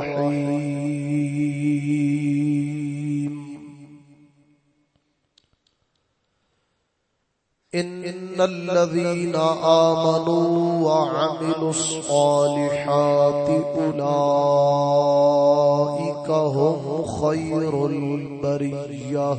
الرحيم. إن الذين آمنوا وعملوا الصالحات أولئك هم خير البرية.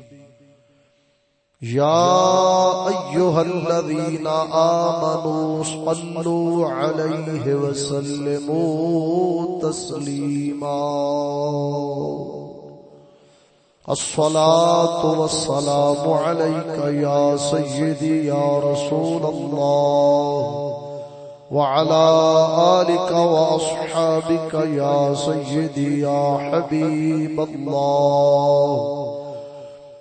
يا أيها الذين آمنوا صلوا عليه وسلموا تسليما الصلاة والسلام عليك يا سيدي يا رسول الله وعلى آلك وأصحابك يا سيدي يا حبيب الله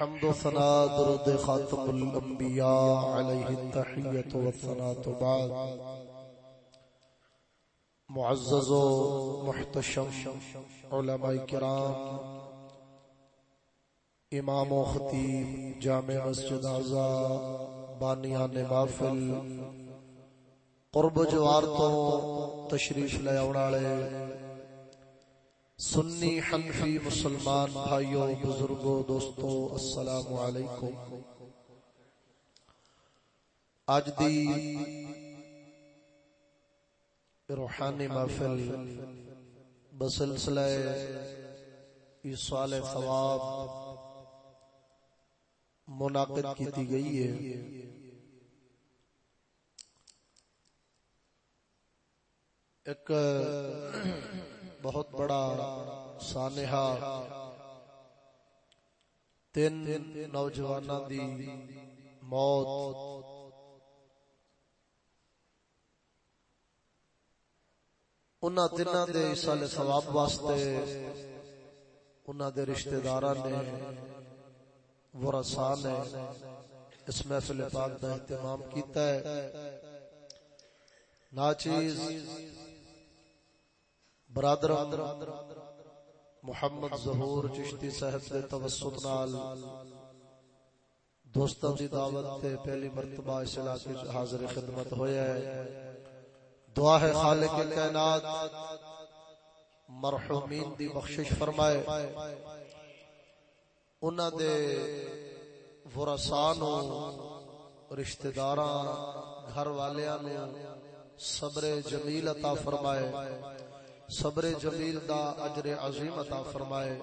حمد و ثنا درد خاتم الانبیاء علیہ التحیت و ثنا تو بعد. معزز و محتشم علماء کرام، امام و خطیب جامع مسجد اعضا بانیان محفل قرب جوار تو تشریف لے اوڑالے سنی حنفی مسلمان بھائیوں، بزرگوں، دوستوں، السلام علیکم۔ آج دی روحانی محفل بسلسلہ ایصال ثواب منعقد کی گئی ہے۔ ایک بہت بڑا سانحہ۔ تین نوجوانہ دی موت۔ انہاں تیناں دے سال ثواب واسطے انہاں دے رشتہ داراں نے ورثاء نے اس محفل پاک دا اہتمام کیتا ہے۔ ناچیز برادر محمد ظہور چشتی صاحب دے توسط نال دوستاں دی دعوت تے پہلی مرتبہ اس علاقے وچ حاضر خدمت ہویا ہے۔ دعا ہے خالق کائنات، مرحومین دی بخشش فرمائے۔ انہاں دے ورثاء نو رشتہ داراں گھر والیاں نو صبر جمیل عطا فرمائے۔ صبر جمیل دا اجر عظیم عطا فرمائے۔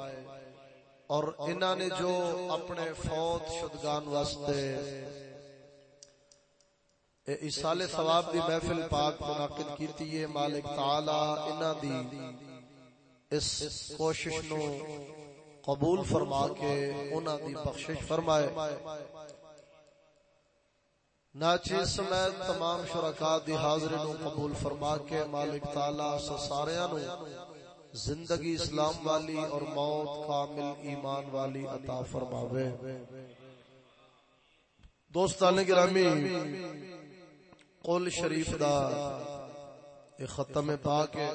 اور انہاں نے جو اپنے فوت شدگان واسطے اسال ثواب دی محفل پاک منعقد کیتی ہے، مالک تعالی انہاں دی اس کوشش نو قبول فرما کے انہاں دی بخشش فرمائے۔ ناچے سمیت تمام شرکا دی حاضر نو قبول فرما کے مالک تعالی ساریاں نو زندگی اسلام والی اور موت کامل ایمان والی عطا فرماوے۔ دوستان گرامی قول شریف دا ایک ختم پاک ہے۔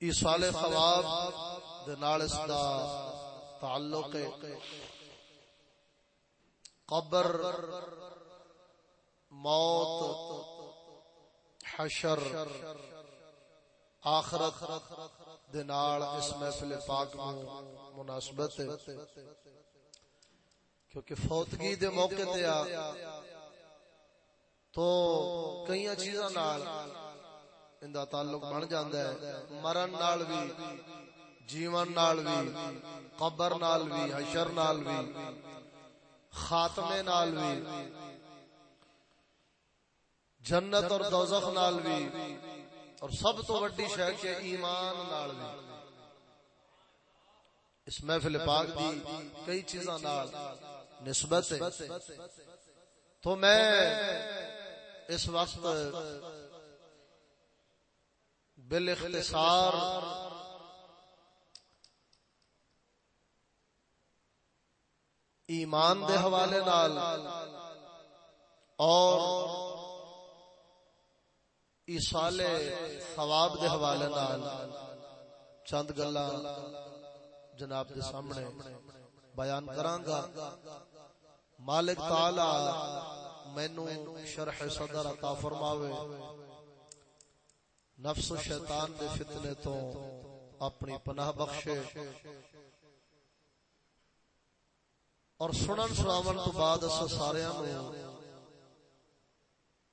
ایسال خواب دے نال دا تعلق ہے۔ قبر، موت، حشر، آخرت دے اس محفل پاک نو مناسبت ہے۔ کیونکہ فوتگی دے موقع تے آ تو کئی چیزاں نال اندا تعلق بن جاندا ہے۔ مرن نال بھی جیون نال بھی قبر نال بھی حشر نال بھی خاتمے نال بھی جنت اور دوزخ نال بھی اور سب تو وڈی شے کہ ایمان نال بھی اس محفل پاک دی کئی چیزاں نال نسبت ہے۔ تو میں اس وقت بالاختصار ایمان دے حوالے نال۔ اور ایسال ثواب دے حوالے نال۔ چند گلا جناب دے سامنے بیان کرانگا مالک تعالی مینو شرح صدر عطا فرماوے۔ نفس و شیطان دے فتنے تو اپنی پناہ بخشے۔ اور سنن سناون تو بعد اس سارے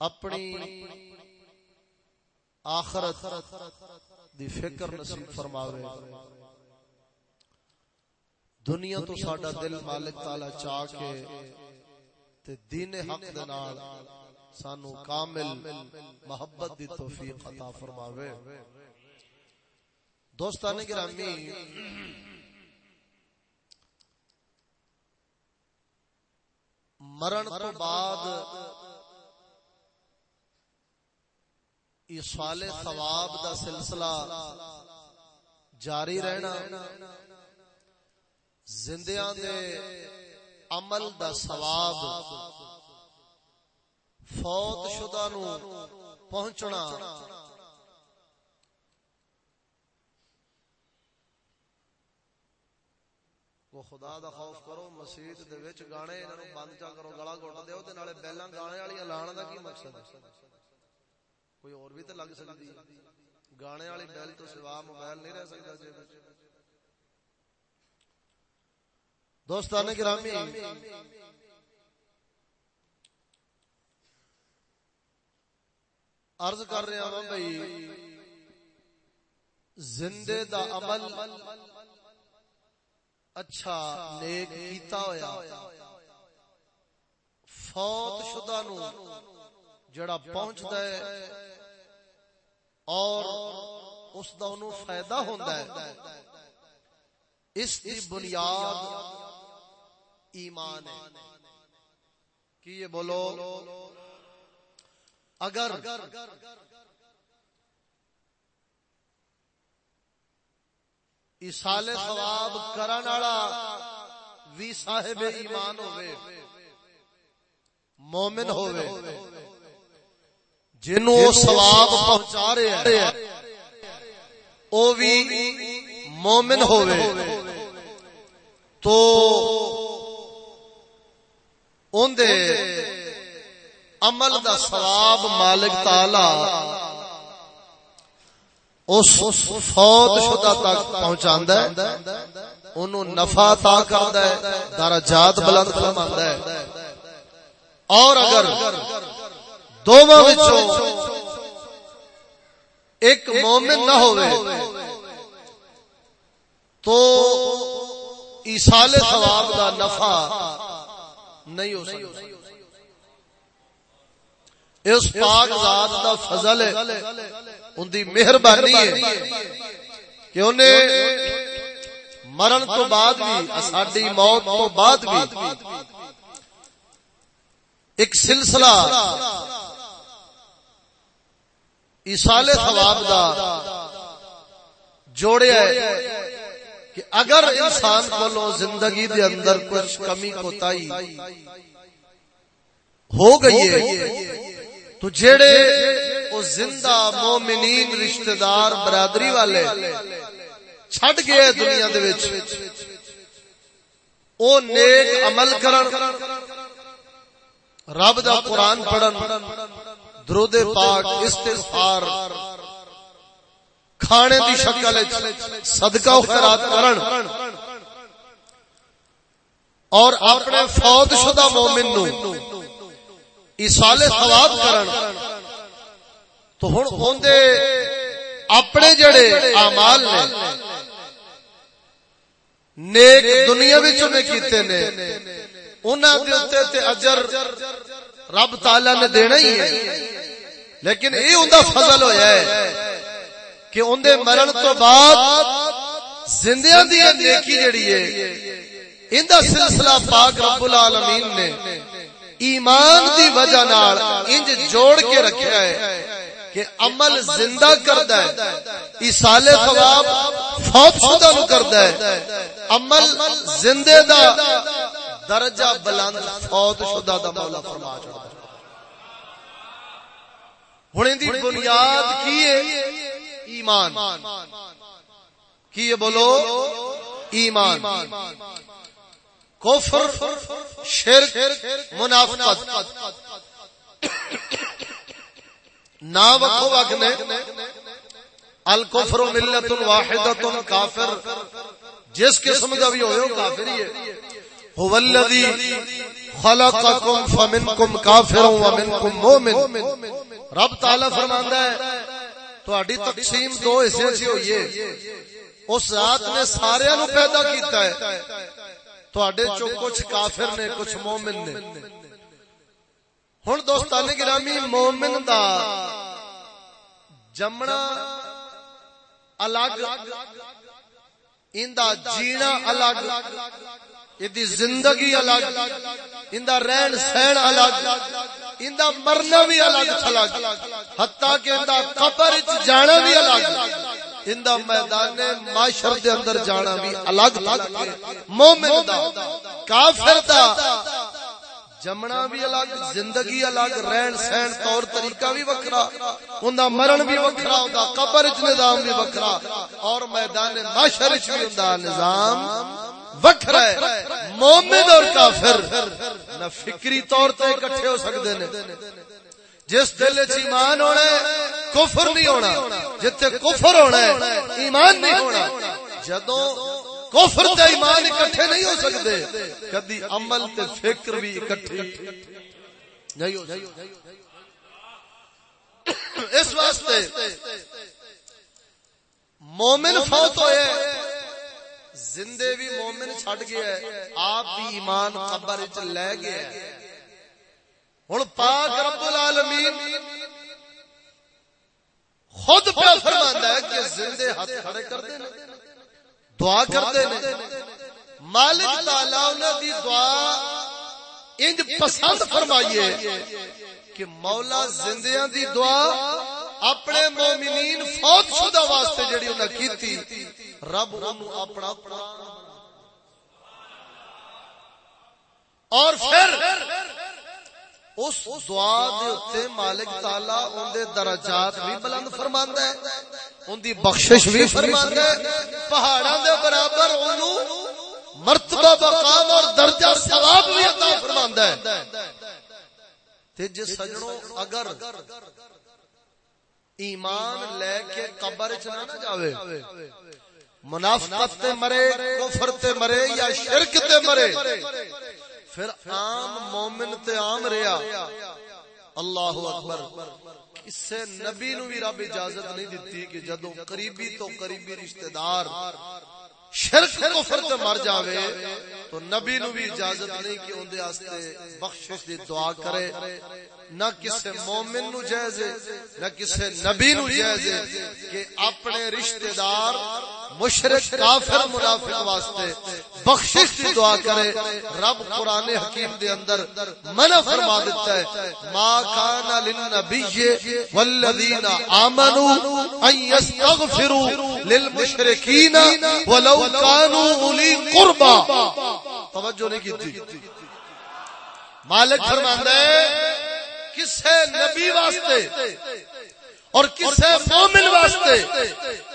اپنی آخرت دی فکر نصیب فرماوے۔ دنیا تو ساڈا دل مالک تعالی چاہ کے تے دین حق دے نال سانو کامل محبت دی توفیق عطا فرماوے۔ دوستان گرامی مرن تو بعد ایسال ثواب دا سلسلہ جاری رہنا۔ زندیاں دے عمل دا ثواب فوت شدہ نو پہنچنا۔ وہ خدا دا خوف کرو مسجد دے وچ گانے انہاں نو بند چا کرو، گلا گھٹ دیو تے نالے بیلاں گانے والی لان دا کی مقصد ہے؟ کوئی اور بھی تے لگ سکدی؟ گانے والی بیل تو سوا موبائل نہیں رہ سکدا جے دوستان گرامی، عرض کر رہا ہوں بھائی، زندے دا عمل اچھا نیک کیتا ہویا فوت شدہ نو جڑا پہنچدا ہے اور اس دا انو فائدہ ہوندا ہے اس دی بنیاد ایمان ہے کی یہ بولو اگر اسال ثواب کرن والا وی صاحب ایمان ہوے مومن ہوے جنوں او ثواب پہنچا رہے ہیں او وی مومن ہوے تو اون دے عمل دا ثواب مالک تعالی۔ اس فوت شدہ تک پہنچاندا ہے اونوں نفع عطا کردا ہے درجات بلند فرماندا ہے۔ اور اگر دونوں ایک مومن نہ ہوئے، تو ایسال ثواب دا نفع نہیں ہو سکتا۔ اس پاک ذات دا فضل ہے۔ ان دی مہربانی ہے کہ انہیں مرن تو بعد بھی ساڈی موت تو بعد بھی ایک سلسلہ ایسال ثواب دا جوڑیا ہے کہ اگر انسان کو زندگی دے اندر کچھ کمی کوتاہی ہو گئی ہے تو جڑے او زندہ مومنین رشتہ دار برادری والے چھڈ گئے دنیا دے وچ۔ او نیک عمل کرن، رب دا قرآن پڑھن، درود پاک، استغفار، کھانے دی شکل صدقہ و خیرات کرن۔ اور اپنے فوت شدہ مومن نو ایسال ثواب کرن۔ تو ہن ہوندے اپنے جڑے اعمال نے نیک دنیا وچ نے کیتے نے انہاں دے اوتے تے اجر رب تعالی نے دینا ہی ہے۔ لیکن اے اوندا فضل ہویا ہے کہ اندے مرن تو بعد زندیاں دی نیکی جڑی ہے۔ اندا سلسلہ پاک رب العالمین نے ایمان دی وجہ نال انج جوڑ کے رکھیا ہے۔ کہ عمل زندہ کردا ہے ایصال ثواب فوت شدہ نو کردا ہے۔ عمل زندے دا درجہ بلند فوت شدہ دا مولا فرما چھڑدا ہے۔ ہن دی بنیاد کی ہے؟ ایمان۔ کی یہ بولو؟ ایمان۔ کفر شرک منافقت۔ نا وقو وقت نے۔ الکفر ملت واحدت کافر۔ جس قسم کا بھی ہوئے کافر ہی ہے۔ هو رب تعالی فرماندا ہے، تہاڈی تقسیم دو حصے سے ہوئی ہے۔ اس ذات نے سارے نو پیدا کیتا ہے۔ تہاڈے کچھ کافر نے، کچھ مومن نے۔ ہن دوستان گرامی مومن دا جمنا الگ اندا جینا الگ ایدی زندگی الگ اندا رہن سہن الگ اندا مرنا بھی الگ تھلگ حتیٰ کہ اندا قبر اچ جانا بھی الگ اندا میدان معاشر دے اندر جانا بھی الگ تھلگ مومن دا کافر دا جمنا بھی الگ، زندگی الگ، رہن سہن، طور طریقہ بھی وکھرا۔ ہوندا مرن بھی وکھرا ہوندا قبر وچ نظام بھی وکھرا۔ اور میدان محشر وچ بھی ہوندا نظام وکھرا ہے۔ مومن اور کافر نہ فکری طور تے اکٹھے ہو سکدے نے۔ جس دل وچ ایمان ہونا ہے، کفر نہیں ہونا۔ جتھے کفر ہونا ہے، ایمان نہیں ہونا۔ جدوں کفر تے ایمان اکٹھے نہیں ہو سکتے۔ کدی عمل تے فکر بھی اکٹھے نہیں ہو اس واسطے مومن فوت ہوئے۔ زندے بھی مومن چھڑ گیا ہے۔ آپ بھی ایمان قبر چ لے گیا ہوں پاک رب العالمین خود پہ فرماندا ہے کہ زندے ہاتھ کھڑے کر دے دعا کرتے ہیں۔ مالک تعالی انہاں دی دعا انج پسند فرمائیے کہ مولا زندیاں دی دعا اپنے مومنین فوت شدہ واسطے جڑی انہاں کیتی، رب انہوں اپنا اور پھر اس دعا دے اوتے مالک تعالی اون دے درجات بھی بلند فرماندا ہے، اون دی بخشش بھی فرماندا ہے۔ پہاڑاں دے برابر اونوں مرتبہ مقام اور درجہ ثواب بھی عطا فرماندا ہے۔ تے جے سجنوں اگر ایمان لے کے قبر چ نہ جاوے، منافقت تے مرے، کفر تے مرے یا شرک تے مرے پھر عام مومن تے عام ریا اللہ اکبر۔ کسے نبی نو بھی رب اجازت نہیں دیتی کہ جدوں قریبی تو قریبی رشتہ دار شرک کفر تے مر جاوے، تو نبی نو بھی اجازت نہیں کہ اون دے واسطے بخشش دی دعا کرے۔ نہ کسے مومن نو جائز نہ کسے نبی نو جائز کہ اپنے رشتہ دار مشرک، کافر، منافق واسطے بخشش دی دعا کرے۔ رب قرآن حکیم دے اندر منع فرما دیتا ہے، ما کان للنبی والذین آمنوا ان یستغفروا للمشرکین ولو کانوا اولی قربا۔ توجہ نہیں کی مالک فرماندا ہے کسے نبی واسطے اور کسے مومن واسطے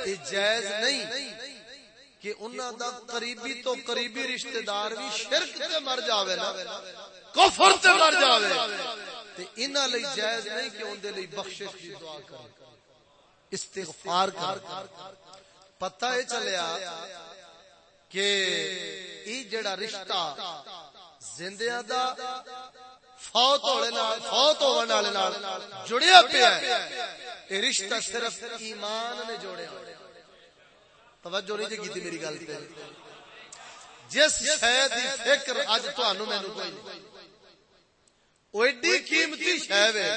یہ جائز نہیں کہ انہاں دا قریبی تو قریبی رشتہ دار بھی شرک تے مر جاوے نا۔ کفر تے مر جاوے۔ تے انہاں لئی جائز نہیں کہ اون دے لئی بخشش دی دعا کرے استغفار کر پتہ اے چلیا کہ ای جڑا رشتہ زندیاں دا فوت ہونے نال، فوت ہون والے نال جڑیا پیا ہے۔ اے رشتہ صرف ایمان نے جوڑیا توجہ نہیں جی کیتی میری گل تے۔ جس شے دی فکر اج تانوں مینوں کوئی نہیں۔ او ایڈی قیمتی شے وے،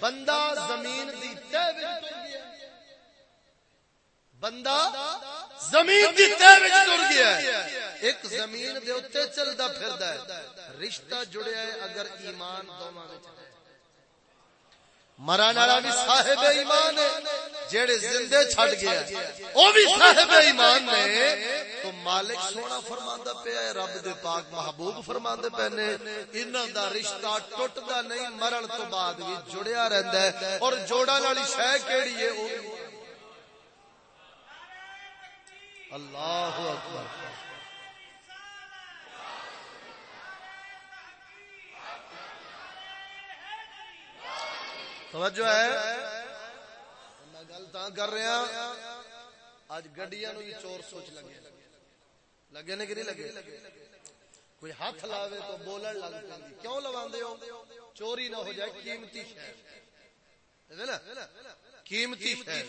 بندہ زمین دی تہ وچ ٹر گیا بندہ زمین دی تہ وچ ٹر گیا ایک زمین دے اوتے چلدا پھردا ہے۔ رشتہ جڑیا ہے اگر ایمان دوواں وچ ہے۔ مرن والا بھی صاحب ایمان ہے جڑے زندے چھڈ گیا او بھی صاحب ایمان نے۔ تو مالک سونا فرماندا پیا ہے، رب دے پاک محبوب فرماندے پے نے۔ انہاں دا رشتہ ٹٹدا نہیں، مرن تو بعد بھی جڑیا رہندا ہے۔ اور جوڑن والی شے کیڑی ہے، او اللہ اکبر۔ توجہ ہے۔ میں گل تا کر رہا۔ اج گڈیاں نو بھی چور سوچ لگے۔ لگے نے کہ نہیں لگے؟ کوئی ہاتھ لاوے تو بولن لگ پی کیوں لواندے ہو؟ چوری نہ ہو جائے، قیمتی شے۔ نا؟ قیمتی شے۔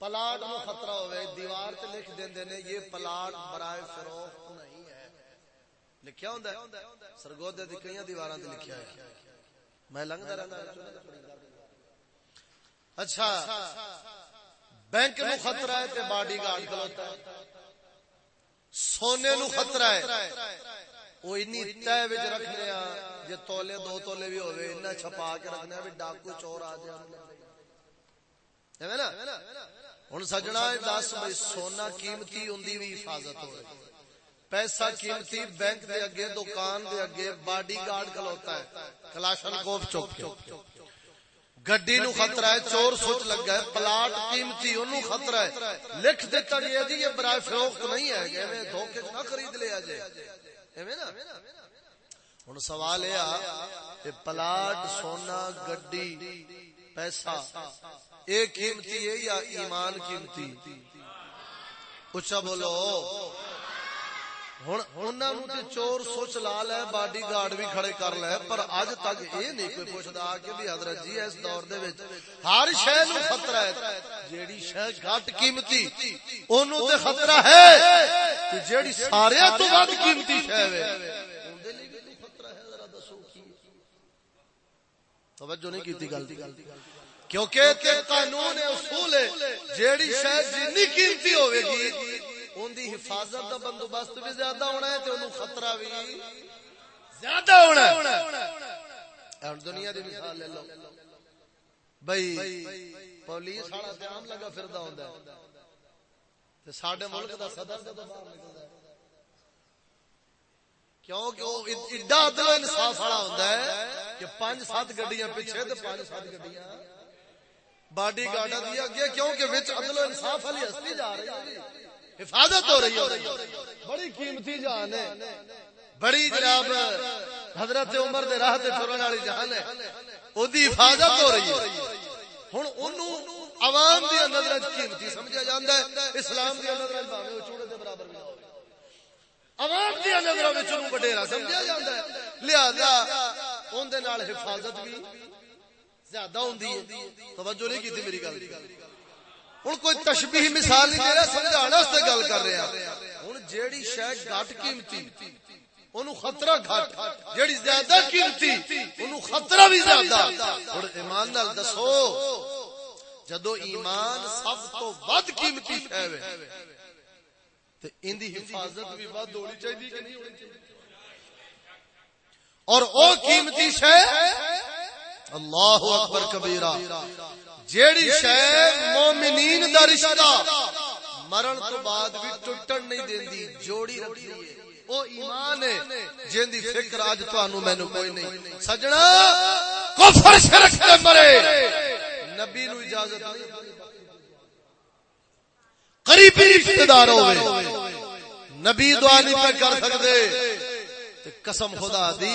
پلاٹ نو خطرہ ہوئے، دیوار تے لکھ دیندے نے، یہ پلاٹ برائے فروخت نہیں ہے۔ لکھیا ہوندا ہے؟ سرگودے دی کئی دیواراں تے لکھیا ہے۔ میں لنگدا رہندا ہاں، اچھا بینک نو خطرہ ہے تے باڈی گارڈ کھلوتا ہے۔ سونے نو خطرہ ہے۔ وہ انی تے وچ رکھنے آ ہاں، جے تولے، دو تولے بھی ہوے انہاں چھپا کے رکھنے ہاں آ ڈاکو چور آ جائے۔ ہے نا؟ ہوں سجنا دس بھائی، سونا قیمتی ہوں بھی حفاظت ہو پیسہ قیمتی، بینک دے اگے، دکان دے اگے، باڈی گارڈ کھلوتا ہے۔ کلاشن کوف چوک گڈی نو خطرہ ہے، چور سوچ لگا ہے، پلاٹ قیمتی، انہوں خطرہ ہے۔ لکھ دیتا گیا جی یہ برائے فروخت نہیں ہے۔ کہ میں دھوکے نہ خرید لیا جائے ایویں نا۔ ہن سوال ہے کہ پلاٹ، سونا، گڈی، پیسہ ایک قیمتی ہے یا ایمان قیمتی؟ اچھا بولو۔ چور سوچ لا لے، باڈی گارڈ بھی کھڑے کر لے۔ پر اج تک یہ نہیں کوئی پوچھتا کہ بھی حضرت جی اس دور دے وچ ہر شے نو خطرہ ہے۔ جیڑی شے گھٹ قیمتی، اونوں تے خطرہ ہے۔ تے جیڑی سارے تو ود قیمتی شے وے۔ اون دے لیے خطرہ ہے، ذرا دسو کی۔ توجہ نہیں کیتی گل۔ کیونکہ تے قانون اصول ہے، جیڑی شے جنی قیمتی ہوے گی اون دی حفاظت دا بندوبست بھی زیادہ ہونا ہے تے اونوں خطرہ بھی زیادہ ہونا ہے۔ ہن دنیا دی مثال لے لو۔ بھائی پولیس والا جام لگا پھردا ہوندا ہے۔ تے ساڈے ملک دا صدر جدوں باہر نکلدا ہے۔ کیوں کہ وہ ایڈا عدل انصاف والا ہوندا ہے کہ پانچ سات گڈیاں پیچھے تے پانچ سات گڈیاں باڈی گارڈ دیا گیا کیونکہ وچ عدل و انصاف والی ہستی جا رہی ہے۔ حفاظت ہو رہی ہے۔ بڑی قیمتی جان ہے۔ بڑی جناب حضرت عمر دے راہ تے ٹرن والی جان ہے۔ اودی حفاظت ہو رہی ہے۔ ہن اونوں عوام دی نظر وچ قیمتی سمجھا جاندا ہے۔ اسلام دی نظر وچ بھاوے او چوڑے دے برابر بھی عوام دی نظروں وچ نو وڈیرا سمجھیا جاندا ہے۔ لہذا اون دے نال حفاظت بھی زیادہ ہوندی ہے۔ توجہ نہیں کیتی میری گل ہن کوئی تشبیہ مثال نہیں دے رہا گل کر رہا ہن جیڑی شے گھٹ قیمتی اونوں خطرہ گھٹ۔ جیڑی زیادہ قیمتی اونوں خطرہ بھی زیادہ۔ ہن ایمان نال دسو جدو ایمان سب تو ود قیمتی شے تے ان دی حفاظت بھی ود ہونی چاہیے کہ نہیں ہونی چاہیے اور او قیمتی شے اللہ اکبر کبیرہ جیڑی شے مومنین دا رشتہ مرن تو بعد بھی ٹوٹن نہیں دیندی جوڑی رکھدی ہے۔ او ایمان ہے جن دی فکر اج تانوں مینوں کوئی نہیں۔ سجنا کفر شرک تے مرے۔ نبی نو اجازت نہیں۔ قریبی رشتہ دار ہوئے۔ نبی دعا نہیں پہ کر سکتے۔ قسم خدا دی۔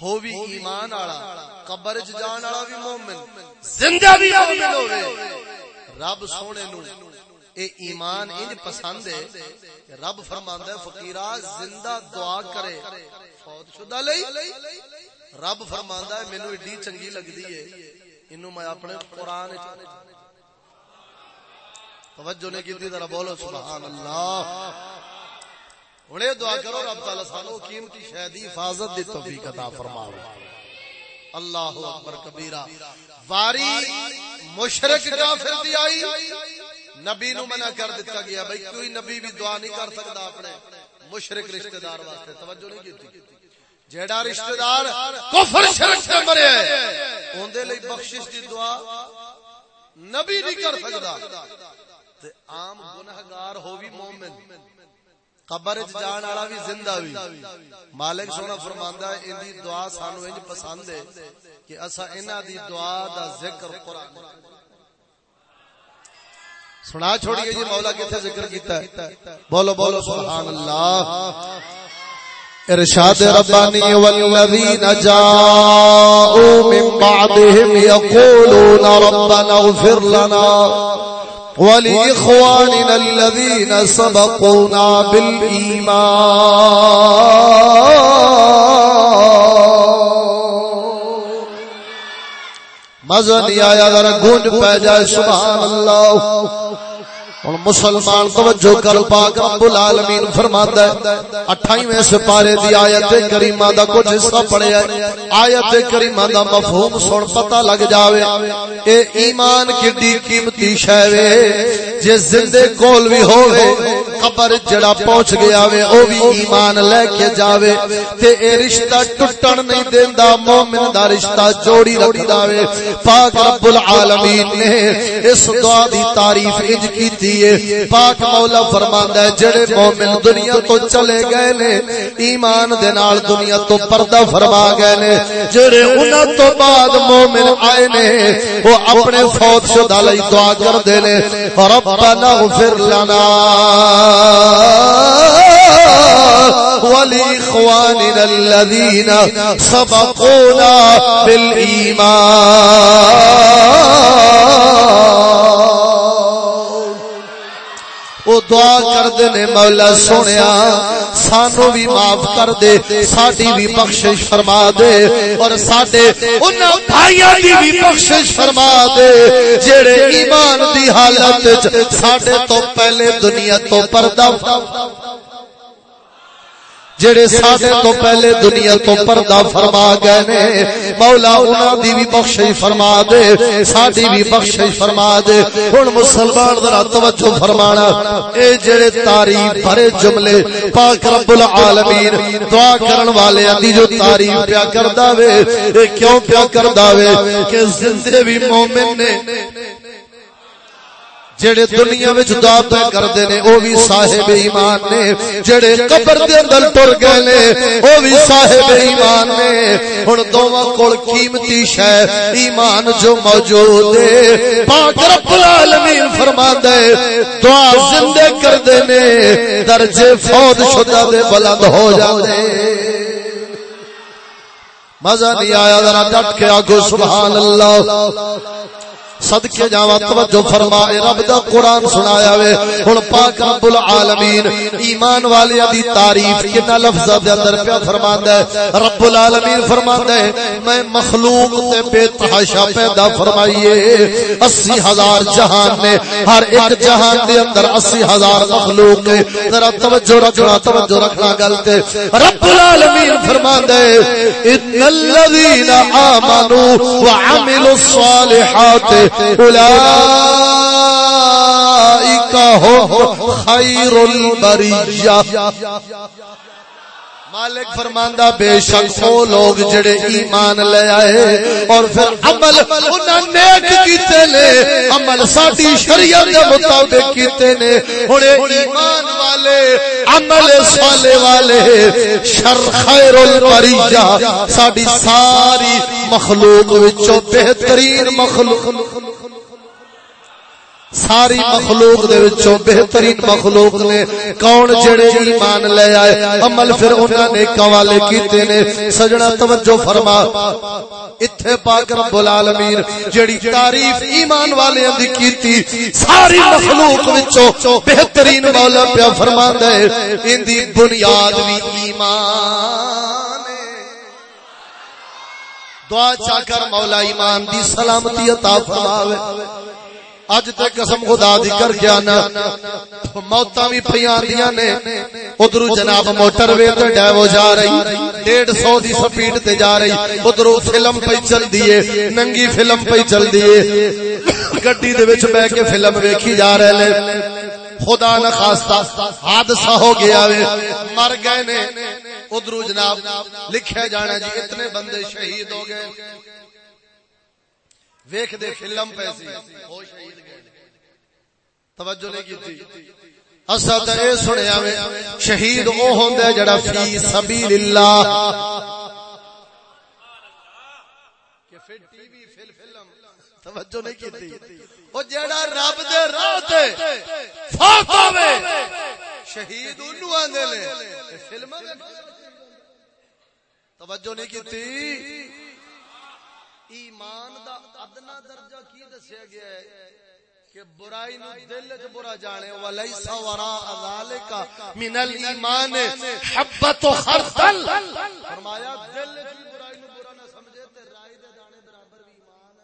ہو بھی ایمان آڑا قبر جان آڑا بھی مومن، زندہ بھی مومن ہوئے رب سونے نو، اے ایمان انج پسند ہے رب فرماندا ہے، فقیرا زندہ دعا کرے، فوت شدہ لئی۔ رب فرماندا ہے، مینوں ایڈی چنگی لگدی ہے اینو میں اپنے قران وچ توجہ نے کیتی، ذرا بولو سبحان اللہ۔ ہنے دعا کرو رب تعالی سانو قیمتی شے حفاظت دی توفیق عطا فرماوے۔ اللہ اکبر کبیرہ۔ واری مشرک کافر دی آئی، نبی نو منع کر دیتا گیا۔ بھائی کوئی نبی بھی دعا نہیں کر سکتا اپنے مشرک رشتہ دار واسطے۔ توجہ نہیں کیتی۔ جیڑا رشتہ دار کفر شرک سے مرے اون دے لئی بخشش دی دعا نبی نہیں کر سکتا۔ تے عام گنہگار ہو بھی مومن۔ قبر جان والا بھی زندہ بھی مالک سونا فرماندا ہے، ان دی دعا سانو انج پسند ہے کہ اسا انہاں دی دعا دا ذکر قران سنا چھوڑیے جی مولا کتے ذکر کیتا ہے؟ بولو بولو سبحان اللہ ارشاد ربانی والذین جاءوا من بعدهم يقولون ربنا اغفر لنا۔ ولإخواننا الذين سبقونا بالإيمان. مزن نہیں آیا ذرا گونج پہ جائے سبحان اللہ. ہوں مسلمان توجہ کر پاک رب العالمین فرماتا ہے۔ 28ویں سپارے دی آیت کریمہ دا کچھ حصہ پڑھیا ہے آیت کریمہ دا مفہوم سن پتہ لگ جاوے۔ اے ایمان کیڈی قیمتی شے وے۔ جے زندے کول بھی ہووے، قبر جڑا پہنچ گیا وے، او بھی ایمان لے کے جاوے۔ تے اے رشتہ ٹٹن نہیں دیندا، مومن دا رشتہ جوڑی رکھدا وے۔ پاک رب العالمین نے اس دعا دی تعریف انج کیتی۔ ہے پاک مولا فرماندا ہے، جڑے مومن دنیا تو چلے گئے نے، ایمان دے نال دنیا تو پردہ فرما گئے نے۔ جڑے انہاں تو بعد مومن آئے نے، وہ اپنے فوت شدہ لئی دعا کر دے نے۔ ربنا اغفر لنا ولإخواننا الذين سبقونا بالإيمان۔ وہ دعا کر نے مولا سنیا سانو بھی معاف کر دے، ساڈی بھی بخشش فرما دے، اور ساڈے انہاں بھائیاں دی بھی بخشش فرما دے۔ جڑے ایمان دی حالت وچ ساڈے تو پہلے دنیا تو پردہ جڑے ساڈے تو پہلے دنیا تو پردہ فرما گئے نے مولا انہاں دی بھی بخشش فرما دے۔ ساڈی بھی بخشش فرما دے۔ ہن مسلمان ذرا توجہ فرمانا۔ اے جڑے تعریف بھرے جملے پاک رب العالمین دعا کرن والے دی جو تعریف پیا کردا وے اے کیوں پیا کردا وے کہ زندے بھی مومن نے جڑے دنیا وچ پہ کردے نے او بھی صاحب ایمان نے۔ جڑے قبر دے اندر ٹر گئے نے او بھی صاحب ایمان نے۔ ہن دوواں کول قیمتی شے ایمان جو موجود ہے۔ پاک رب العالمین فرماندا ہے دعا زندے کردے نے درجے فوت شدہ دے بلند ہو جاندے۔ مزہ نہیں آیا ذرا ڈٹ کے آگو سبحان اللہ۔ صدقے جاوا توجہ فرما اے رب دا قرآن سنایا وے۔ ہن پاک رب العالمین، ایمان والے دی تعریف کنا لفظاں دے اندر پیا فرماندا ہے۔ رب العالمین فرماندا ہے، میں مخلوق تے بے تحاشا پیدا فرمائیے۔ 80 ہزار جہان نے، ہر ایک جہان دے اندر 80 ہزار مخلوق ہے ذرا توجہ رکھنا توجہ رکھنا گل تے۔ رب العالمین فرماندا ہے، ان الذين امنوا وعملوا الصالحات خیر البریہ۔ مالک فرماندہ بے شک وہ لوگ جڑے ایمان لے آئے اور پھر عمل انہاں نیک کیتے نے عمل ساڈی شریعت دے مطابق کیتے نے۔ ہن ایمان والے عمل صالح والے شر خیر البریہ ساڈی ساری مخلوق وچوں بہترین مخلوق۔ ساری مخلوق دے وچوں بہترین مخلوق نے کون جڑے ایمان لے آئے؟ عمل پھر انہاں نے کوالے کیتے نے؟ سجنا توجہ فرما۔ ایتھے پاک رب العالمین جڑی تعریف ایمان والے دی کیتی ساری مخلوق وچوں بہترین مولا پیا فرماندا ہے۔ ان دی بنیاد وی ایمان دعا چا کر مولا ایمان دی سلامتی عطا فرماوے۔ اج تک قسم خدا دی کر کے آنا. موتاں بھی پیاں دیاں نے. ادھر جناب موٹر وے تے ڈیو جا رہی. ڈیڑھ سو دی سپیڈ تے جا رہی. ادھر فلم پہ چل دیے ننگی فلم پہ چل دیے گڈی دے وچ بیٹھ کے فلم ویکھی جا رہے نے. خدا نہ خاصتا حادثہ ہو گیا وے. مر گئے نے. ادھر جناب لکھیا جانا جی اتنے بندے شہید ہو گئے. ویکھ دے فلم پیسی وہ شہید توجہ نہیں کیتی اسا تے اے سنیا وے شہید او ہوندا جڑا فی سبیل اللہ کہ پھر ٹی وی فل فلم۔ توجہ نہیں کیتی او جڑا رب دے راہ تے فوت ہوے شہید اونوں آندے نے۔ فلم توجہ نہیں کیتی ایمان دا ادنا درجہ کی دسیا گیا ہے؟ کہ برائی نو دل وچ برا جانے ولیس وراء ذالک من الایمان حبۃ خردل۔ فرمایا دل وچ برائی نو برا نہ سمجھے تے رائی دے دانے برابر بھی ایمان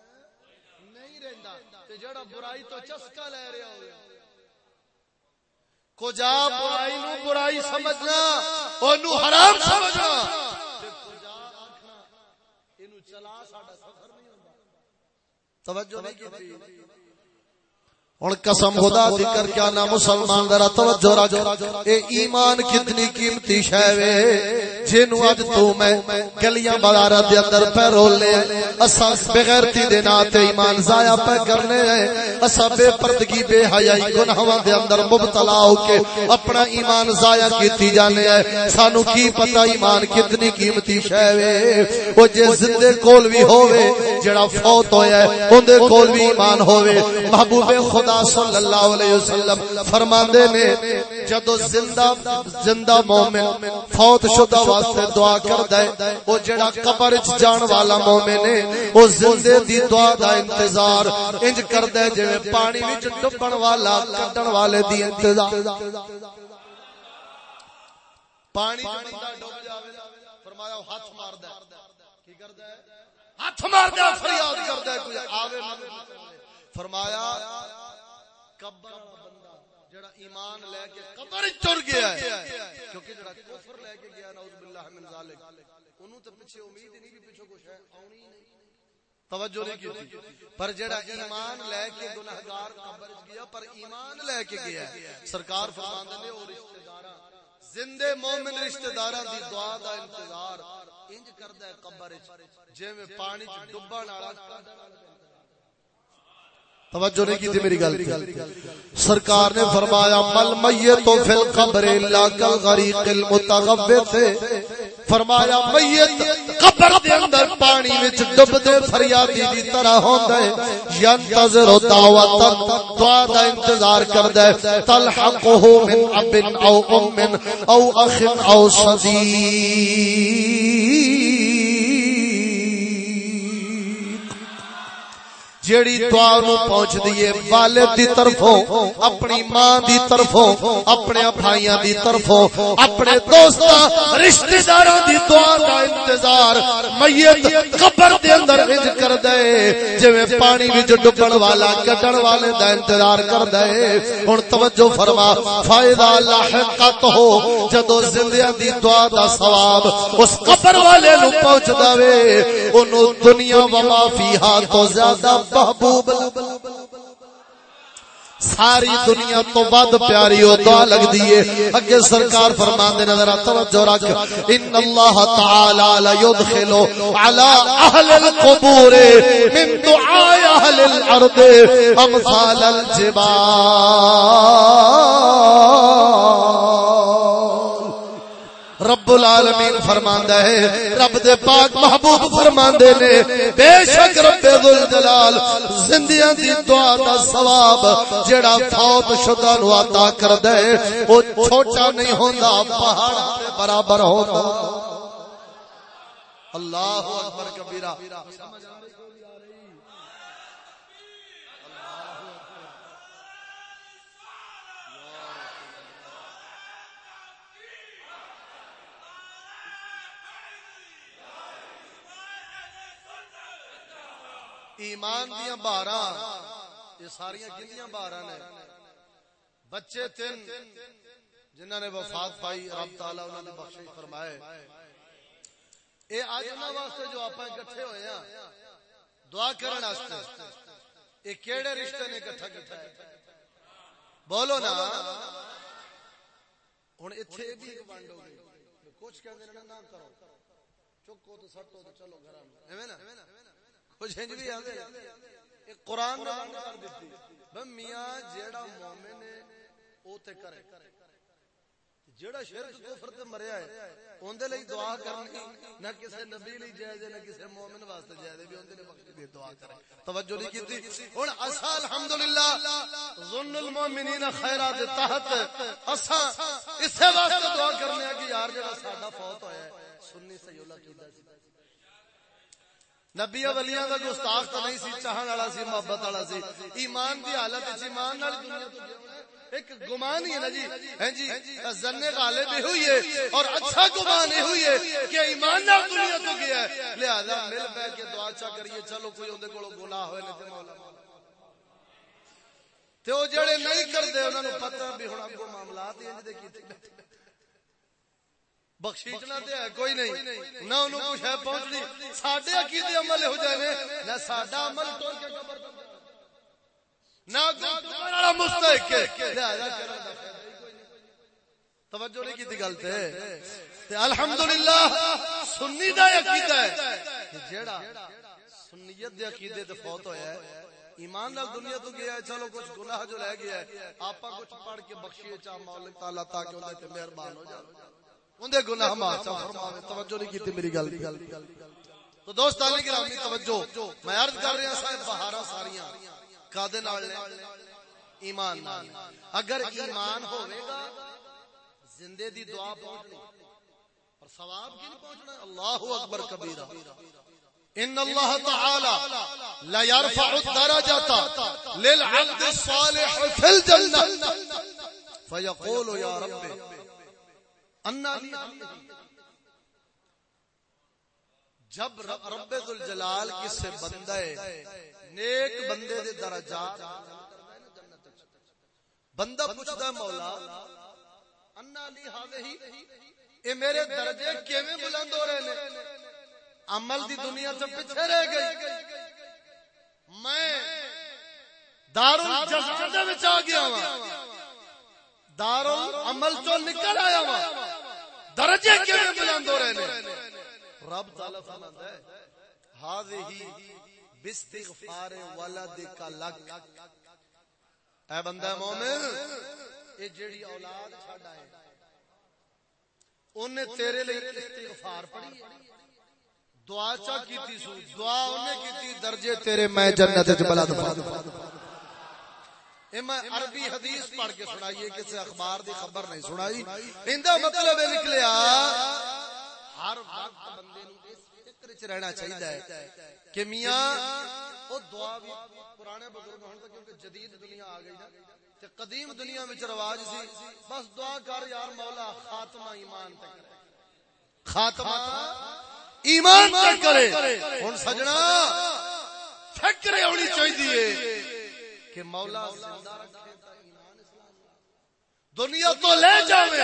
نہیں رہندا۔ تے جڑا برائی تو چسکا لے رہا ہوے کو جا برائی نو برائی سمجھنا اونوں حرام سمجھنا۔ چلا ساڈا سفر نہیں ہوندا۔ توجہ نہیں کیتی؟ ہن قسم خدا دی کر کے نا مسلمان ذرا توجہ رکھ۔ اے ایمان کتنی قیمتی شے وے۔ جنوں اج تو میں گلیاں بازاراں دے اندر پہ رول لے اساں بغیرتی دے نا تے ایمان ضائع پہ کرنے ہیں۔ اساں بے پردگی، بے حیائی گناہاں دے اندر مبتلا ہو کے اپنا ایمان ضائع کیتی جانے ہیں۔ سانو کی پتہ ایمان کتنی قیمتی شے وے۔ او جے زندے کول وی ہووے، جڑا فوت ہویا ہے اون دے کول وی ایمان ہووے۔ محبوب خدا خدا صلی اللہ علیہ وسلم فرماندے نے، جدو زندہ زندہ مومن فوت شدہ واسطے دعا کردا ہے او جڑا قبر وچ جان والا مومن ہے او زندے دی دعا دا انتظار انج کردا ہے، جویں پانی وچ ڈبن والا، کڈن والے دی انتظار۔ پانی بندہ ڈوب جاوے، فرمایا ہاتھ ماردا ہے۔ کی کردا ہے؟ ہاتھ ماردا فریاد کردا ہے، کوئی آوے فرمایا قبر والا بندہ جڑا ایمان لے کے قبر گیا ہے۔ کیونکہ جڑا کفر لے کے گیا نعوذ باللہ من ذالک اونوں تے پیچھے امید نہیں کہ پیچھے کچھ ہے نہیں۔ توجہ نہیں کی پر جڑا ایمان لے کے گناہگار قبر گیا پر ایمان لے کے گیا سرکار فرماندے نے او رشتہ داراں زندے مومن رشتہ داراں دی دعا دا انتظار انج کردا ہے قبر وچ جویں پانی وچ ڈبن والا۔ توجہ نہیں کی تھی میری گل سرکار نے فرمایا، مل میت تو فی القبر الا کل غریق المتغوث۔ فرمایا، میت قبر دے اندر پانی وچ ڈب دے فریادی دی طرح ہوندا ہے۔ ينتظر دعوت دعا دا انتظار کردا ہے۔ تلحقه من اب او ام او اخ او صدیق۔ جیڑی دعا نو پہنچ دیے والد دی طرفوں اپنی ماں دی طرفوں اپنے بھائیاں دی طرفوں اپنے دوستاں رشتہ داراں دی دعا دا انتظار میت قبر دے اندر انج کر دے جویں پانی وچ ڈبن والا کڈن والے دا انتظار کر دے ہن توجہ فرما فائدہ لاحقت ہو جدو زندیاں دی دعا دا ثواب اس قبر والے نو پہنچدا وے اونوں دنیا و ما فیھا تو زیادہ محبوب ساری دنیا تو بد پیاری وہ دعا لگ دیے اگے سرکار فرمان دے نظر توجہ رکھ۔ ان اللہ تعالی لا يدخل على اهل القبور من دعاء اهل الارض امثال الجبال۔ رب العالمین فرماندا ہے، رب دے پاک محبوب فرماندے نے، بے شک رب ذل جلال زندیاں دی دعا دا ثواب جڑا فوت شدہ نو عطا کردا ہے او چھوٹا نہیں ہوندا پہاڑ برابر ہوندا۔ اللہ اکبر کبیرہ۔ ایمان دیا بارہ یہ ساری کنیاں بارہ نے۔ بچے تین جنہ نے وفات پائی، رب تعالیٰ انہوں نے بخشش فرمائے۔ اے آج انہوں واسطے جو آپ اکٹھے ہوئے ہیں دعا کرن واسطے، اے کیڑے رشتے نے اکٹھا کیتا ہے؟ بولو نا۔ ہن ایتھے بھی ایک ونڈ ہو گئی۔ کچھ کہندے نے نہ کرو، چکو تو سٹو تو چلو گھر میں ایویں نا؟ کچھ انج بھی آندے ایک قران نے بند کر دتی بھئی میاں جیڑا مومن ہے، او تے کرے۔ جیڑا شرک کفر تے مریا ہے، اون دے لئی دعا کرنی۔ نہ کسے نبی لئی جائز ہے، نہ کسے مومن واسطے جائز ہے، بھی اون دے بخش دی دعا کرے۔ توجہ نہیں کیتی۔ ہن اسا الحمدللہ ظن المؤمنین خیرات تحت اسا اسے واسطے دعا کرنے کہ یار جڑا ساڈا فوت ہویا ہے، سنی صحیح اللہ کی نبی ولیاں دا گستاخ تو نہیں سی، چاہن والا سی، محبت والا سی۔ ایمان دی حالت وچ ایمان نال دنیا تو ایک گمان ہی ہے نا جی۔ ہیں جی زن غالب بھی ہوئی ہے اور اچھا گمان ہی ہوئی ہے کہ ایمان نال دنیا تو گیا ہے۔ لہذا مل بیٹھ کے دعا چا کریے، چلو کوئی اون دے کولو گناہ ہوئے نے تے مولا۔ تے او جڑے نہیں کردے، انہاں نو پتہ بھی ہن اگوں معاملات انج دے کیتے بیٹھے بخشیچنا تے ہے کوئی نہیں۔ نہ انہوں کچھ ہے پہنچ دی ساڑھے عقیدے عمل ہو جائے نہ عمل توڑ کے قبر نہ والا مستحق ہے۔ لہذا توجہ نہیں تے۔ الحمدللہ سنی دا عقیدہ ہے۔ کہ جیڑا سنیت دے عقیدے تے فوت ہویا ہے ایمان نال دنیا تو گیا ہے چلو کچھ گناہ جو رہ گیا ہے آپا کچھ پڑھ کے بخشیے چاہ تعالی تاکہ تے مہربان ہو جائے۔ اندے گناہ معاف فرماوے توجہ نہیں کیتی میری گل تو دوست علی گرامی توجہ، میں عرض کر رہا صاحب، بہارا ساریاں، کادے نال ایمان نال۔ اگر ایمان ہوے گا، زندے دی دعا پہنچنی اور ثواب کی پہنچنا؟ اللہ اکبر کبیرہ۔ ان اللہ تعالی لا يرفع الدرجات للعبد الصالح في الجنه فيقول يا رب جب رب الجلال کسے بندہ نیک بندے دے درجات بندہ پوچھتا ہے مولا انا لی ہی؟ اے میرے درجے کیویں بلند ہو رہے نے؟ عمل دی دنیا سے پیچھے رہ گئی۔ میں دار الجزا دے وچ آ گیا ہوں دار عمل چو نکل آیا وا درجے کیوں بلند ہو رہے ہیں رب تعالی فرماتا ہے ہذه باستغفار ولدک لک. اے بندہ مومن اے جیڑی اولاد چھڈا ہے اونے تیرے لئی استغفار پڑھی دعا چا کیتی سو دعا اونے کیتی درجے تیرے میں جنت وچ بلند فرما عربی حدیث پڑھ کے سنائیے کسی اخبار دی خبر نہیں سنائی۔ اندہ مطلب نکلیا ہر وقت بندے نو اس فکر چ رہنا چاہیے کہ میاں وہ دعا بھی پرانے بزرگ ہوں کیونکہ جدید دنیا آ گئی نا۔ تے قدیم دنیا میں رواج سی۔ بس دعا کر یار مولا خاتمہ ایمان تک خاتمہ ایمان تک کرے۔ ہن سجنا فکر ہونی چاہیے کہ مولا زندہ رکھے دنیا تو لے جاوے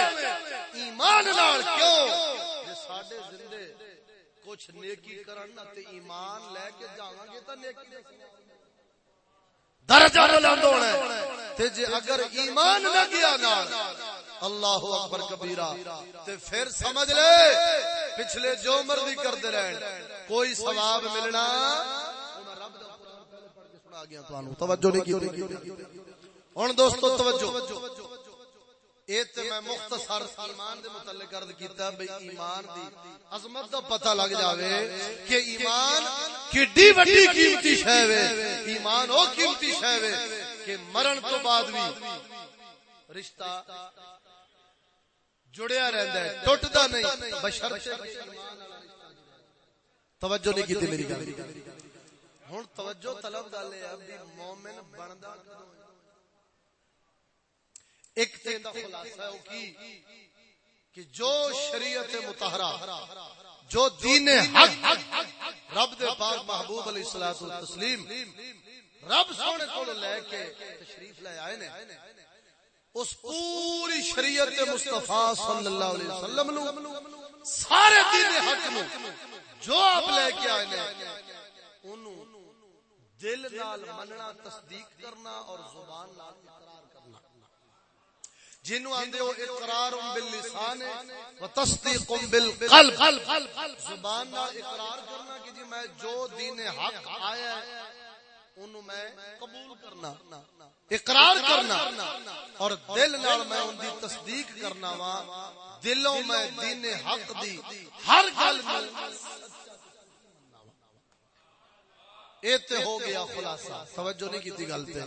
ایمان نال کیوں؟ ساڈے زندے کچھ نیکی کرن تے ایمان لے کے جاواں گے تے نیکی درجہ بلند ہونا ہے۔ تے جے اگر ایمان نہ گیا نال اللہ اکبر کبیرہ تے پھر سمجھ لے پچھلے جو مرضی کرتے رہن کوئی ثواب ملنا توجہ نہیں ہن دوستو توجہ میں مختصر ایمان دے متعلق عرض کیتا بھئی ایمان دی عظمت دا پتہ لگ جاوے کہ ایمان کڈی وڈی قیمتی شے وے ایمان او قیمتی شے وے کہ مرن تو بعد بھی رشتہ جڑیا رہندا ہے ٹوٹدا نہیں توجہ نہیں کیتی میری گل ہن توجہ طلب گل ہے مومن بندا کدوں ایک دن کا خلاصہ ہے کی؟ کہ جو شریعت متحرہ جو دین حق، رب دے پاک محبوب علیہ الصلوۃ والتسلیم، رب سونے کو لے کے تشریف لے آئے نے، اس پوری شریعت مصطفی صلی اللہ علیہ وسلم نو، سارے دین حق نو، جو آپ لے کے آئے نے دل نال مننا، تصدیق کرنا اور زبان نال اقرار کرنا۔ جنو آندے ہو اقرار باللسان و تصدیق بالقلب۔ زبان نال اقرار کرنا کہ جی میں جو دین حق آیا ہے انہوں میں قبول کرنا۔ اقرار کرنا اور دل نال میں ان دی تصدیق کرنا وا۔ دلوں میں دین حق دی ہر گل میں ایتے ہو گیا خلاصہ۔ توجہ نہیں کیتی گل تے۔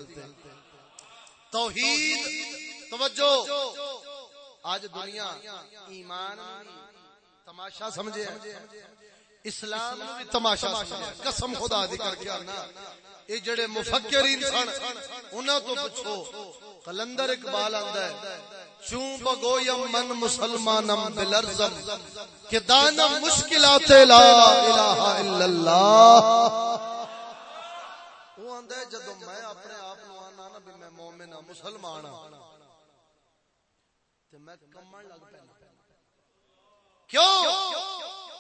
توحید، توجہ۔ آج دنیا ایمان تماشا سمجھے۔ اسلام بھی تماشا سمجھے۔ قسم خدا دی کر کے آنا۔ اے جڑے مفکرین سن، انہاں تو پچھو قلندر اقبال آندا ہے، چوں بگویم من مسلمانم بلرزم، کہ دانم مشکلات لا الہ الا اللہ۔ وہ ہے، جدوں میں اپنے آپ نو آنا نا بھی میں مومن ہاں مسلمان ہاں۔ تے میں کمن لگ پینا کیوں؟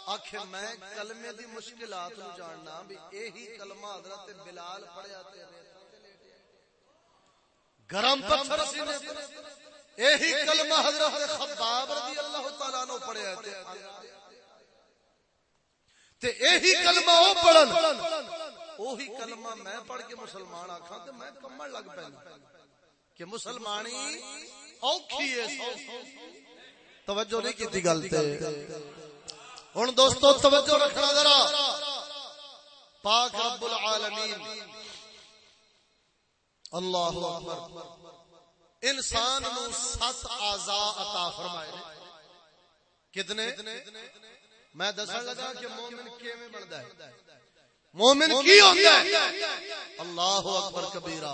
آخر میں کلمے دی مشکلات نو جاننا بھی یہی کلمہ حضرت بلال پڑھیا تے گرم پتھر سینے یہی کلمہ حضرت خباب رضی اللہ تعالی عنہ پڑھیا تے تے یہی کلمہ او پڑھن۔ وہی کلمہ میں پڑھ کے مسلمان آکھاں تے میں کمن لگ پینا کہ مسلمانی توجہ نہیں کی گل ہوں دوستو، توجہ رکھنا ذرا۔ پاک رب العالمین۔ اللہ اکبر۔ انسان نو سات اعضاء عطا فرمائے۔ کتنے؟ میں دسن لگا کہ مومن کیویں بندا ہے؟ مومن کی ہوتا ہے۔ اللہ اکبر کبیرہ۔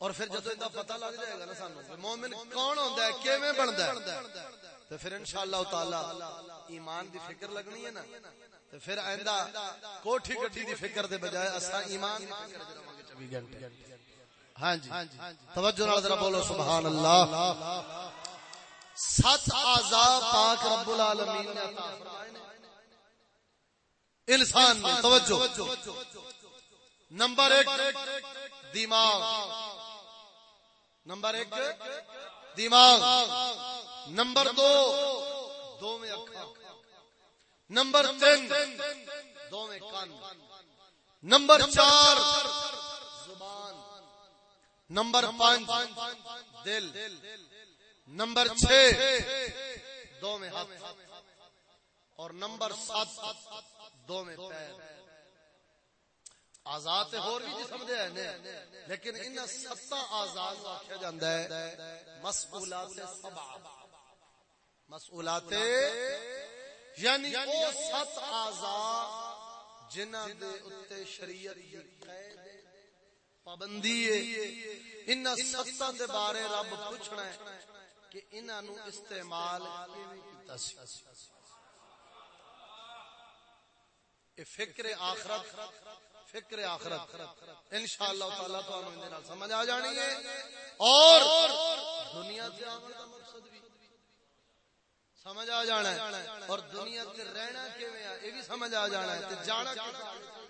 اور پھر جدو اندا پتہ لگ جائے گا نا سانو مومن کون ہوندا ہے کیویں بندا ہے۔ تے پھر انشاءاللہ تعالی ایمان دی فکر لگنی ہے نا۔ تے پھر ایندا کوٹھی گڈی دی فکر دے بجائے اسا ایمان دی فکر کرواں گے 24 گھنٹے۔ ہاں جی۔ توجہ نال ذرا بولو سبحان اللہ سات اعضاء پاک رب العالمین نے عطا فرمائے انسان میں توجہ۔ نمبر ایک، دماغ۔ نمبر ایک، دماغ۔ نمبر دو دو میں نمبر تین، دو میں کان۔ نمبر چار، زبان۔ نمبر پانچ، دل۔ نمبر چھ، دو میں ہاتھ۔ اور نمبر سات دو میں پیر آزاد تے ہور بھی جی جسم دے ہیں لیکن ان ستا آزاد آکھیا جاندا ہے۔ مسئولات سبع۔ مسئولات یعنی او ست آزاد جنہ دے اتے شریعت دی قید پابندی ہے۔ انہاں ستاں دے بارے رب پوچھنا ہے کہ انہاں نو استعمال کیویں کیتا سی اے فکر آخرت فکر آخرت۔ انشاءاللہ تعالی تو انہوں نے سمجھ آ جانی ہے۔ اور دنیا سے آمد کا مقصد بھی سمجھ آ جانا ہے۔ اور دنیا تے رہنا کیویں ہے یہ بھی سمجھ آ جانا ہے۔ تے جانا کیویں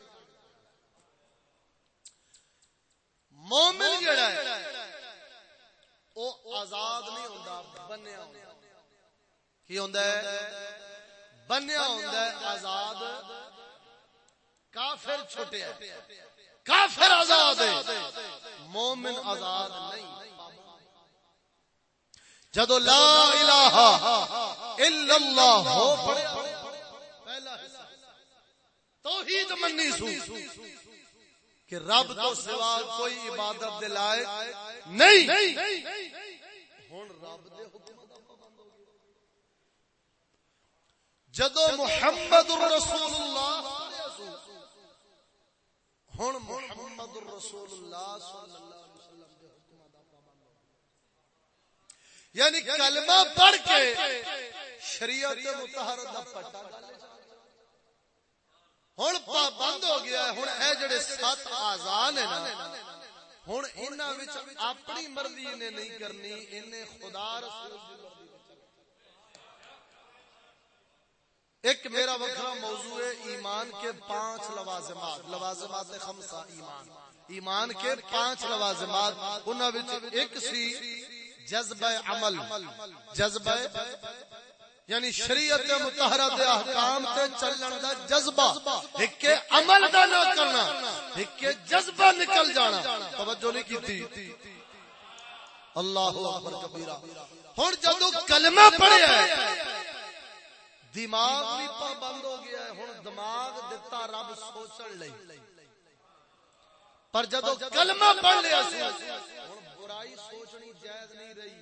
مومن جڑا ہے، او آزاد نہیں ہوندا، بنیا ہوندا۔ کی ہوندا ہے؟ بنیا ہوندا ہے، آزاد کافر چھوٹے ہے کافر آزاد ہے مومن آزاد نہیں۔ جدو لا الہ الا اللہ ہو پڑے، پہلا توحید منی سو کہ رب تو سوا کوئی عبادت دلائے نہیں۔ ہن رب دے حکم جدو محمد رسول اللہ ہن محمد رسول اللہ صلی اللہ علیہ وسلم دے حکم دا پابند ہو یعنی کلمہ پڑھ کے شریعت متحرہ دا پٹا ہوں پابند ہو گیا ہوں اے جڑے سات آزان ہیں نا ہوں انہوں اپنی مرضی نے نہیں کرنی، انہیں خدا رسول ایک میرا وکرا موضوع ہے ایمان کے پانچ لوازمات لوازمات خمسہ ایمان۔ ایمان کے پانچ لوازمات انہوں ایک سی جذبہ عمل، جذبہ یعنی شریعت متحرہ دے احکام تے چلن دا جذبہ، ایک عمل دا نہ کرنا ایک جذبہ نکل جانا۔ توجہ نہیں کیتی۔ اللہ اکبر کبیرہ۔ ہن جدوں کلمہ پڑھیا ہے دماغ بھی پابند ہو گیا ہے۔ ہن دماغ دتا رب سوچن لئی۔ پر جدوں کلمہ پڑھ لیا سی ہن برائی سوچنی جائز نہیں رہی۔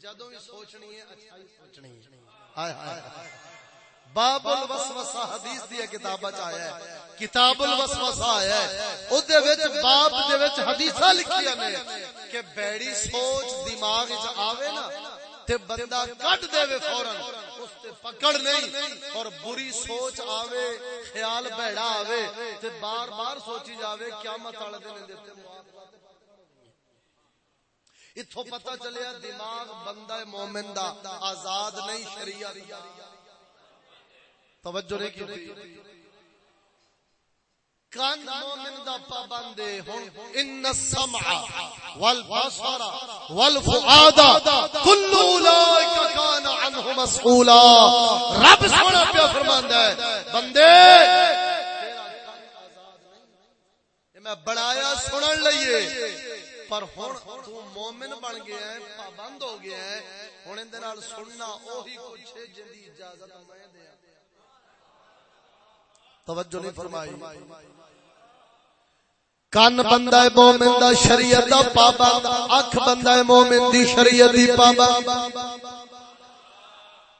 جدو بھی سوچنی ہے اچھائی سوچنی ہے۔ باب الوسوسہ حدیث دی کتاب وچ آیا ہے۔ کتاب الوسوسہ آیا ہے۔ او دے وچ باب دے وچ حدیثاں لکھیاں نے کہ بیڑی سوچ دماغ وچ آوے نا تے بندہ کٹ دے وے فورن اس تے پکڑ نہیں، اور بری سوچ آوے، خیال بیڑا آوے، تے بار بار سوچی جاوے، قیامت والے دن دے تے اتو پتا چلیا دماغ بندہ مومن دا، آزاد نہیں، شریعت توجہ نہیں کی کان مومن دا پابند ہن ان السمع والبصر والفؤاد كل اولئک کان عنه مسئولا۔ رب سونا پیا فرماندا ہے۔ بندے میں بڑایا سنن لئیے پر ہوں تو مومن بن گیا ہے، پابند ہو گیا ہے۔ ہن ہوں اندر سننا اوہی کچھ ہے جن اجازت میں دیا۔ توجہ نہیں فرمائی۔ کان بندہ ہے مومن دا شریعت دا پابند اکھ بندہ ہے مومن دی شریعت دی پابند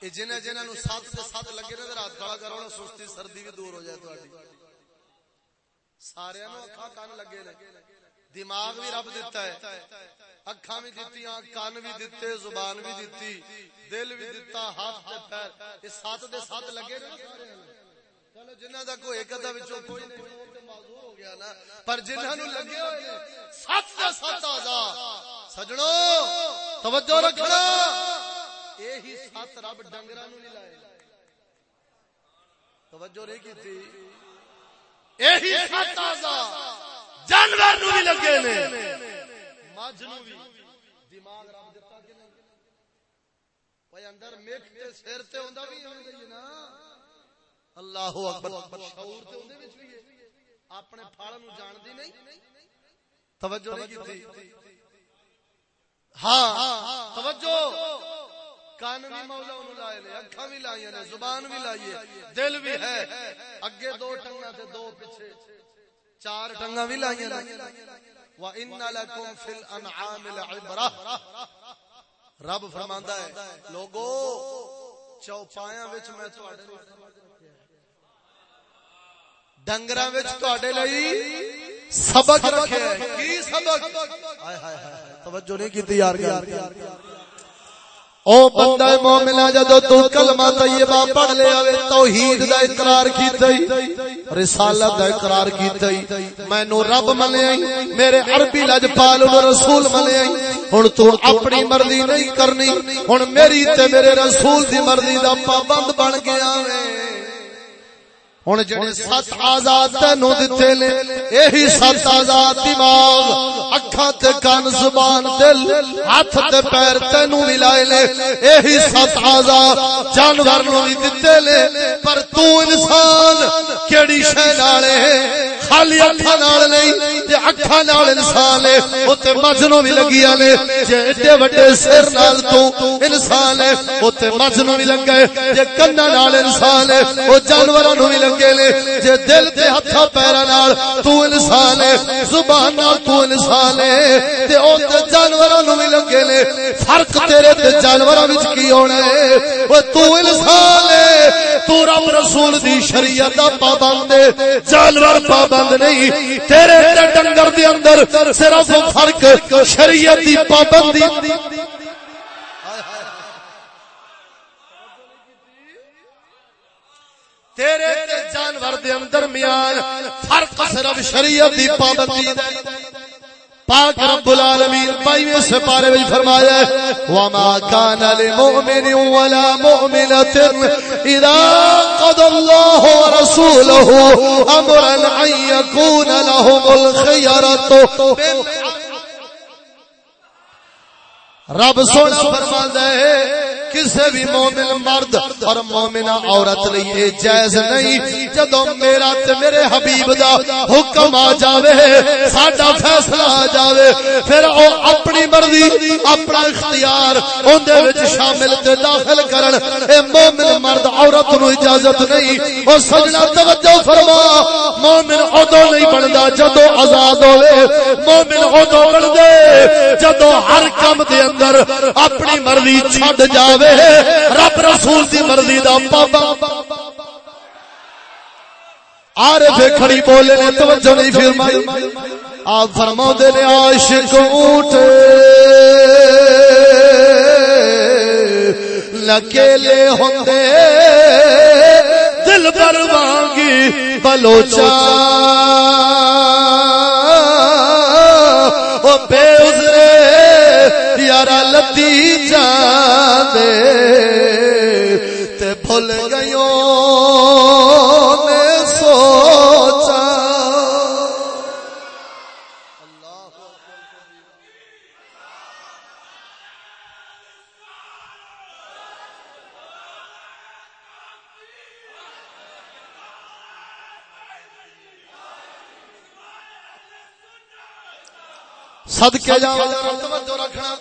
اے جنہ جنہ نو ساتھ سے ساتھ لگے نظر ہاتھ کھڑا کرو نا سستی سردی بھی دور ہو جائے تہاڈی سارے نو اکھاں کان لگے لگے دماغ بھی رب دیتا ہے اکھاں بھی دیتی کان بھی دیتے زبان بھی دیتی دل بھی دیتا ہاتھ تے پیر یہ سات دے سات لگے نا چلو جنہ دا کوئی ایک ادا وچوں کوئی نہیں گیا نا، پر جنہاں نو لگے ہوئے سات دے سات آزاد۔ سجنو، توجہ رکھنا۔ یہی سات رب ڈنگراں نو نہیں لائے۔ توجہ نہیں کیتی۔ یہی سات آزاد۔ جانور نو بھی لگے نے۔ مجھ نو بھی۔ دماغ رب دیتا کہ نہیں اوے اندر میکھ تے سر تے ہوندا بھی ہوندا نا۔ اللہ اکبر۔ شعور تے ہوندے وچ بھی اپنے پھل نو جاندی نہیں؟ توجہ نہیں کیتی؟ ہاں توجہ! کان بھی مولا انہوں لائے لے اکھا بھی لائیے نے زبان بھی لائیے دل بھی ہے۔ اگے دو ٹنگا تے دو پیچھے۔ چار ٹنگا بھی لائیں وَإِنَّ لَكُمْ فِي الْأَنْعَامِ الْعِبْرَةِ رب فرماندا ہے لوگو چوپایاں وچ میں تواڈے ڈنگر سبق رکھے کی سبق توجہ نہیں کی یار او بندہ مومن جدو تو کلمہ طیبہ پڑھ لے آوے توحید دا اقرار کیتئی رسالت دا اقرار کیتئی میں نو رب آئی میرے عربی لجپال و رسول آئی ہن تو اپنی مرضی نہیں کرنی ہن میری تے میرے رسول دی مرضی دا پابند بن گیا ہوں جڑے سات آزاد تینو دتے نے یہی سات آزاد دماغ اکھا تے کان زبان دل ہاتھ تے پیر تینو ملائے لے یہی سات آزاد جانور نو دتے لے پر تو انسان کیڑی شے نالے خالی اکھا نال نہیں تے اکھا نال انسان ہے۔ او تے مجنو بھی لگیا نے۔ جے ایڈے وڈے سر نال تو انسان ہے او تے مجنو بھی لگ جے کنا نال انسان ہے، او جانوراں نو بھی لگ لگے نے۔ جے دل تے ہتھاں پیراں نال تو انسان ہے، زبان نال تو انسان ہے۔ تے او تے جانوراں نو وی لگے نے۔ فرق تیرے تے جانوراں وچ کی ہونا ہے؟ او تو انسان ہے، تو رب رسول دی شریعت دا پابند ہے۔ جانور پابند نہیں، تیرے ڈنگر دے اندر صرف فرق شریعت دی پابندی۔ تیرے جانور دے اندر میان فرق صرف شریعت دی پابندی۔ پاک رب العالمین پائیویں سپارے میں فرمایا ہے، وما كان لمؤمن ولا مؤمنة اذا قضى الله ورسوله امرا ان يكون لهم الخيرة. رب سونا فرماتا ہے کسی بھی مومن مرد اور مومن عورت لیے جائز نہیں۔ جدو میرا تے میرے حبیب دا حکم آ جاوے، ساڈا فیصلہ آ جاوے، پھر او اپنی مرضی، اپنا اختیار اون دے وچ شامل تے داخل کرن۔ اے مومن مرد، عورت نو اجازت نہیں۔ او سجنا توجہ فرما، مومن اودو نہیں بندا جدو آزاد ہوے مومن اودو بن دے جدو ہر کم دے اندر اپنی مرضی چھڈ جاوے۔ رب رسول دی مرضی دا پابا آرے پھر کھڑی بولے نے توجہ نہیں فرمائی۔ آپ فرما دے نے عاشق اونٹ لکیلے ہوندے۔ دل پر مانگی بلوچا او بے عذر یارا لتی جان تے بھول گئیوں صدقے جا توجہ رکھنا۔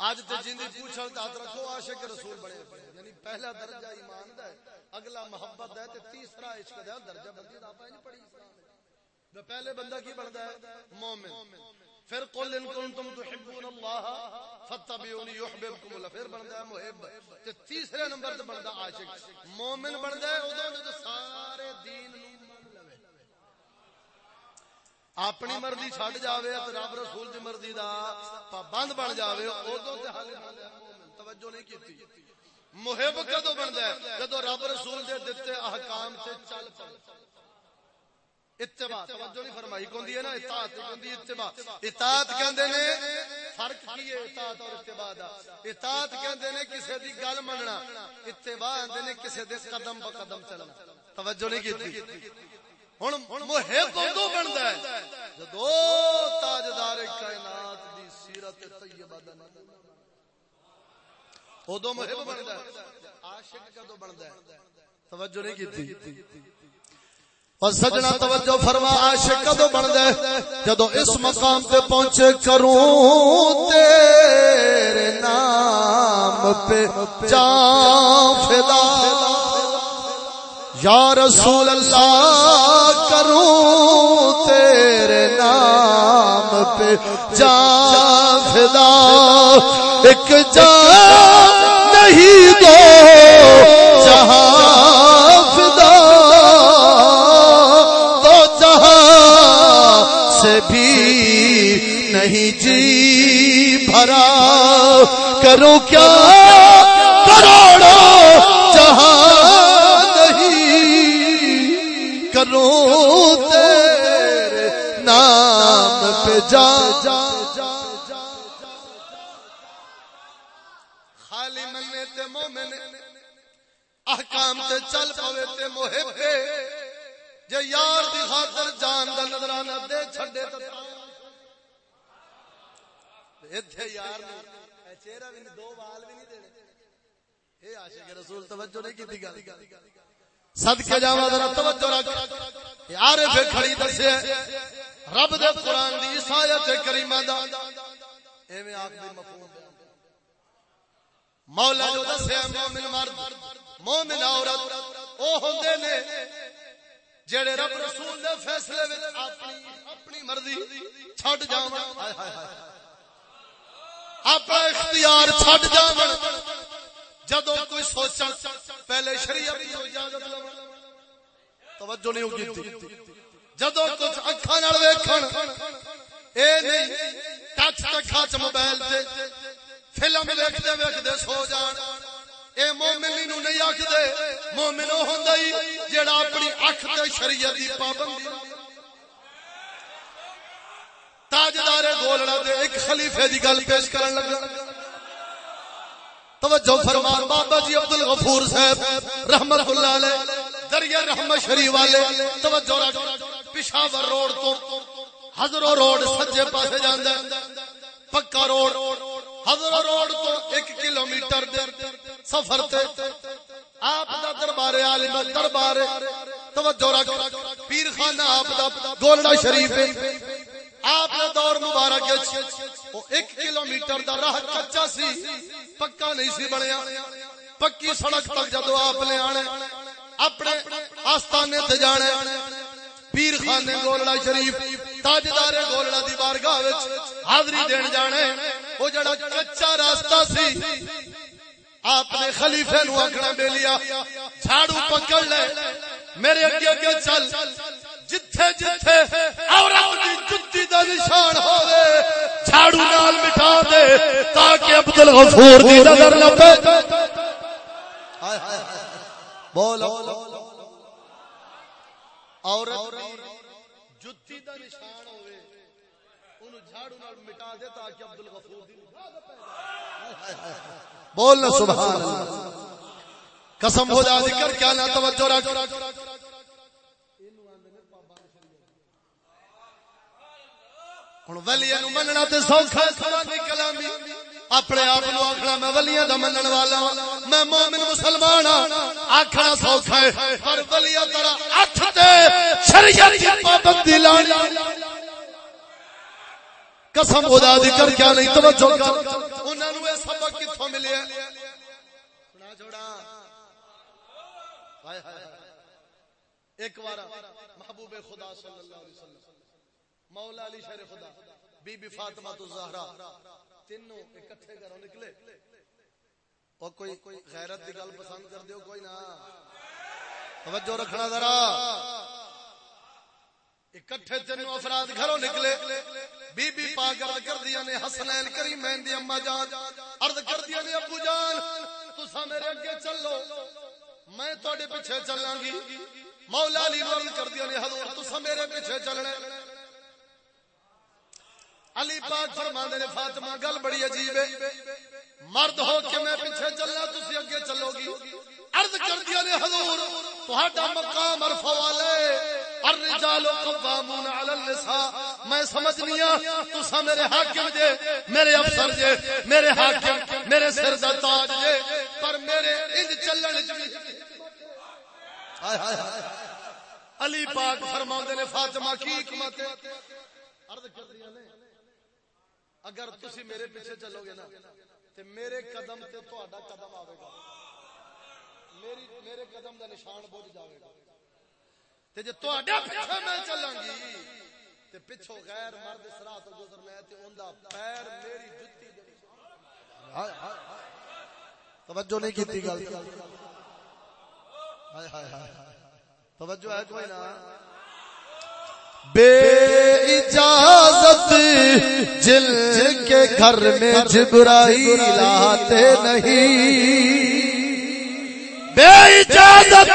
اج تے پوچھن تے ہاتھ رکھو عاشق رسول بڑے یعنی پہلا درجہ ایمان دا ہے اگلا محبت ہے تے تیسرا عشق دا درجہ بندی دا پائی نہیں اسلام پہلے بندہ کی بندا ہے؟ مومن۔ پھر قل ان کنتم تحبون اللہ فتبعونی یحببکم اللہ۔ پھر بندا ہے محب۔ تے تیسرے نمبر تے بندا عاشق۔ مومن بندا ہے اودوں سارے دین نو اپنی مرضی چھڈ جاوے تے رب رسول دی مرضی دا پابند بن جاوے اودوں تے حل توجہ نہیں کیتی محب کدو بندا ہے جدو رب رسول دے دتے احکام تے چل پے اتباع توجہ نہیں فرمائی کوندی ہے نا اطاعت کوندی اتباع اطاعت کہندے نے فرق کی ہے اطاعت اور اتباع دا اطاعت کہندے نے کسے دی گل مننا اتباع کہندے نے کسے دے قدم چلنا توجہ نہیں کیتی ہوں محب ادو بنتا ہے۔ جدو تاجدار کائنات دی سیرت طیبہ دا ادو محب بنتا ہے۔ عاشق کدو بنتا ہے؟ توجہ نہیں کیتی۔ اور سجنا توجہ فرما، عاشق کدو بنتا ہے؟ جدو اس مقام تے پہنچے کروں تیرے نام پہ جان فدا۔ یا رسول اللہ کروں تیرے نام پہ جا فدا۔ ایک جا نہیں دو، جہاں فدا۔ تو جہاں سے بھی نہیں جی بھرا۔ کروں کیا تے محب جے یار دی خاطر جان دا نظرانہ دے چھڈے تے ایتھے یار نے چہرہ بھی دو وال بھی نہیں دینے۔ اے عاشق رسول، توجہ نہیں کیتی گل۔ صدقے جاواں ذرا توجہ رکھ۔ یار پھر کھڑی دسے، رب دے قران دی عیسائیت کریمہ دا۔ ایویں آپ دی مفہوم مولا جو دسے مومن مرد، مومن عورت او ہوندے نے جڑے رب رسول دے فیصلے وچ اپنی اپنی مرضی چھڈ جاواں ہائے ہائے ہائے اپنا اختیار چھڈ جاون۔ جدو کوئی سوچن، پہلے شریعت کی اجازت لو۔ توجہ نہیں ہوگی جدو کچھ اکھاں نال ویکھن، اے نہیں، ٹچ تے کھچ موبائل تے۔ فلم ویکھدے ویکھدے سو جان۔ اے مومن نو نہیں آکھدے۔ مومن او ہوندا ہی جیڑا اپنی اکھ تے شریعت دی پابندی تاجدار گولڑا دے ایک خلیفے دی گل پیش کرن لگا۔ توجہ فرمان۔ بابا جی عبد الغفور صاحب رحمت اللہ علیہ، دریا رحمت شریف والے، توجہ رکھ۔ پشاور روڈ تو حضرو روڈ سجے پاسے جاندا پکا روڈ۔ حضرو روڈ تو ایک کلومیٹر دے سفر تے۔ آپ دا دربار عالم دربار توجہ رکھ۔ پیر خانہ آپ دا گولڑا شریف آپ نے دور مبارک ایک کلومیٹر دا راہ کچا سی۔ پکا نہیں سی بنیا۔ پکی سڑک تک جدو آپ نے آنے۔ اپنے آستانے تے جانے۔ پیر خانے گولڑا شریف تاجدار گولڑا دی بارگاہ وچ حاضری دین جانے۔ وہ جڑا کچا راستہ سی، آپ نے خلیفے نو آکھنا بے لیا جھاڑو پکڑ لے۔ میرے اگے اگے چل، جتھے جتھے عورت دی جتی دا نشان ہوے جھاڑو نال مٹا دے، تاکہ عبد الغفور دی نظر نہ پے۔ بول عورت جتی دا نشان ہوے اونوں جھاڑو نال مٹا دے تاکہ عبد الغفور دی بول سبحان اللہ۔ قسم ہو جا ذکر کیا نہ توجہ رکھ۔ ہوں ولییا نو مننا سوکھا کلامی۔ اپنے آپ آخنا میں ولیا دا منن والا میں مومن مسلمان ہاں۔ آخنا سوکھا ہے۔ پر ولیا ترا اٹھ دے شریعت کی پابندی لانی قسم خدا دی کر کیا نہیں، توجہ کر۔ انہاں نو اے سبق کتھوں ملیا۔ سنا چھوڑا۔ ایک بار محبوب خدا صلی اللہ علیہ وسلم۔ مولا علی شیر خدا۔ بی بی فاطمہ تو زہرا۔ تینوں اکٹھے گھروں نکلے۔ اور کوئی غیرت دی گل پسند کر دیو، کوئی نہ۔ توجہ رکھنا ذرا۔ اکٹھے تینوں افراد گھروں نکلے۔ بی بی پاک عرض کر دیا نے، حسنین کریمین دی اما جان۔ عرض کر دیا نے، ابو جان تسا میرے اگے چلو۔ میں تواڈے پیچھے چلاں گی۔ مولا علی عرض کر دیا نے، حضور تسا میرے پیچھے چلنے علی پاک فرماندے نے، فاطمہ، گل بڑی عجیب ہے۔ مرد ہو کے میں پیچھے چلنا، تسی اگے چلو گی۔ عرض کر دیا نے حضور، تہاڈا مقام عرف والے الرجال قوامون علی النساء۔ میں سمجھنی ہاں تسا میرے حاکم جے، میرے افسر جے، میرے حاکم، میرے سر دا تاج جے۔ پر میرے انج چلن وچ ہائے ہائے علی پاک فرماندے نے، فاطمہ کی حکمت ہے؟ عرض کر دیا نے اگر تسی میرے پیچھے چلو گے نا، تے میرے قدم تے تہاڈا قدم آوے گا۔ میری، میرے قدم دا نشان بوجھ جاوے گا۔ تے جے تہاڈا پیچھے میں چلاں گی، تے پیچھے غیر مرد صراط گزر میں تے اوندا پیر میری جُتی دے۔ ہائے ہائے توجہ نہیں کیتی گل۔ ہائے ہائے ہائے توجہ ہے کوئی نہ بے اجازت جل کے گھر میں جبرائیل آتے نہیں۔ بے اجازت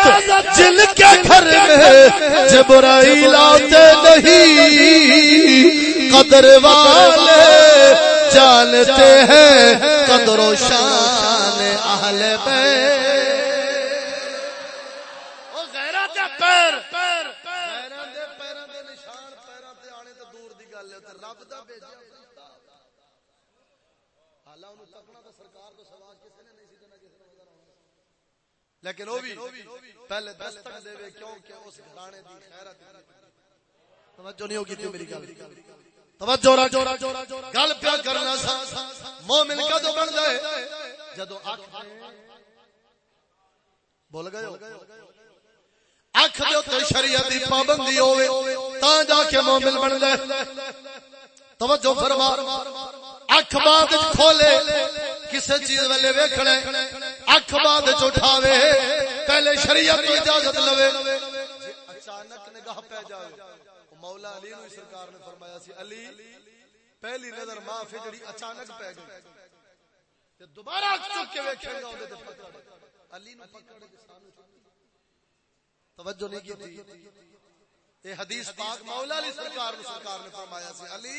جل کے گھر میں جبرائیل آتے نہیں۔ قدر والے جانتے ہیں قدر و شان اہل بیت۔ لیکن وہ بھی پہلے دستک دے وے کیونکہ اس گھرانے دی خیرت توجہ نہیں ہوگی میری گل۔ توجہ را گل پیا کرنا سا۔ مومن کدو بن جائے؟ جدو اکھ بول گئے ہو؟ اکھ دے تے شریعت دی پابندی ہوے تا جا کے مومن بن جائے۔ توجہ فرما۔ اکھ بعد کھولے، کسے چیز والے ویکھنا اکھ بعد چٹھاوے پہلے شریعت کو اجازت لوے۔ اچانک نگاہ پہ جائے مولا علی نو سرکار نے فرمایا سی، علی، پہلی نظر معاف ہے جڑی اچانک پہ گئی۔ تے دوبارہ چک کے ویکھے گا اودے تے پکڑ علی نو پکڑ کے سانو توجہ نہیں کی یہ حدیث پاک مولا علی سرکار نے سرکار نے فرمایا سی، علی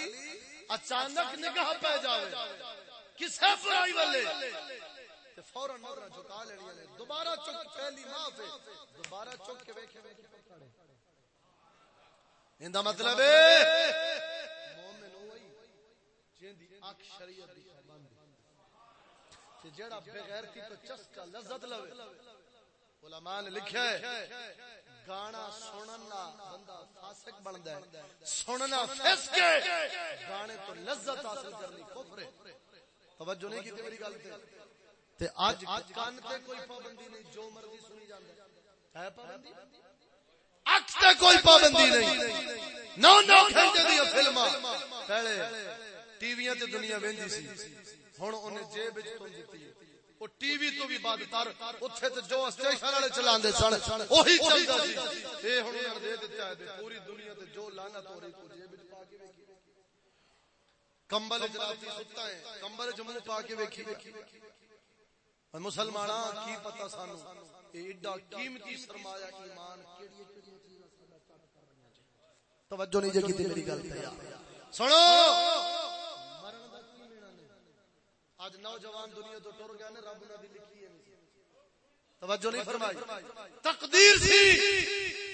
اچانک نگاہ پہ جاوے۔ کسے برائی والے؟ تے فورن نظر جھکا لینی ہے دوبارہ چک پہلی معاف ہے۔ دوبارہ چک کے ویکھے ویکھے پکڑے ایندا مطلب ہے، مومن ہوئی، جیندی اکھ شریعت دی بند تے جیڑا بغیر کی تو چسکا لذت لوے، علماء نے لکھیا ہے گانا سننا بندہ فاسق بندا ہے۔ سننا فسق ہے۔ گانے تو لذت حاصل کرنی کفر ہے۔ توجہ نہیں کی میری گل تے؟ تے اج کان تے کوئی پابندی نہیں جو مرضی سنی جاندا ہے پابندی؟ اکھ تے کوئی پابندی نہیں۔ نو نو کھنجے دی فلماں۔ پہلے ٹی ویاں تے دنیا ویندی سی۔ ہن اونے جیب وچ توں دتی او ٹی وی تو بھی بعد تر اوتھے تے جو اسٹیشن والے چلاندے سن اوہی چلدا سی۔ اے ہن انہاں دے دتا ہے پوری دنیا تے جو لعنت ہو رہی کو جیب وچ پا کے ویکھی۔ کمبل جراتی ستا ہے۔ کمبل جمع پا کے ویکھی۔ مسلمانہ کی پتہ سانو؟ ایڈا قیمتی سرمایہ ایمان توجہ نہیں جگی تھی میری گل سنو! آج نوجوان دنیا تو ٹر گیا نے رب نے دی لکھی ہے توجہ نہیں فرمائی۔ تقدیر سی۔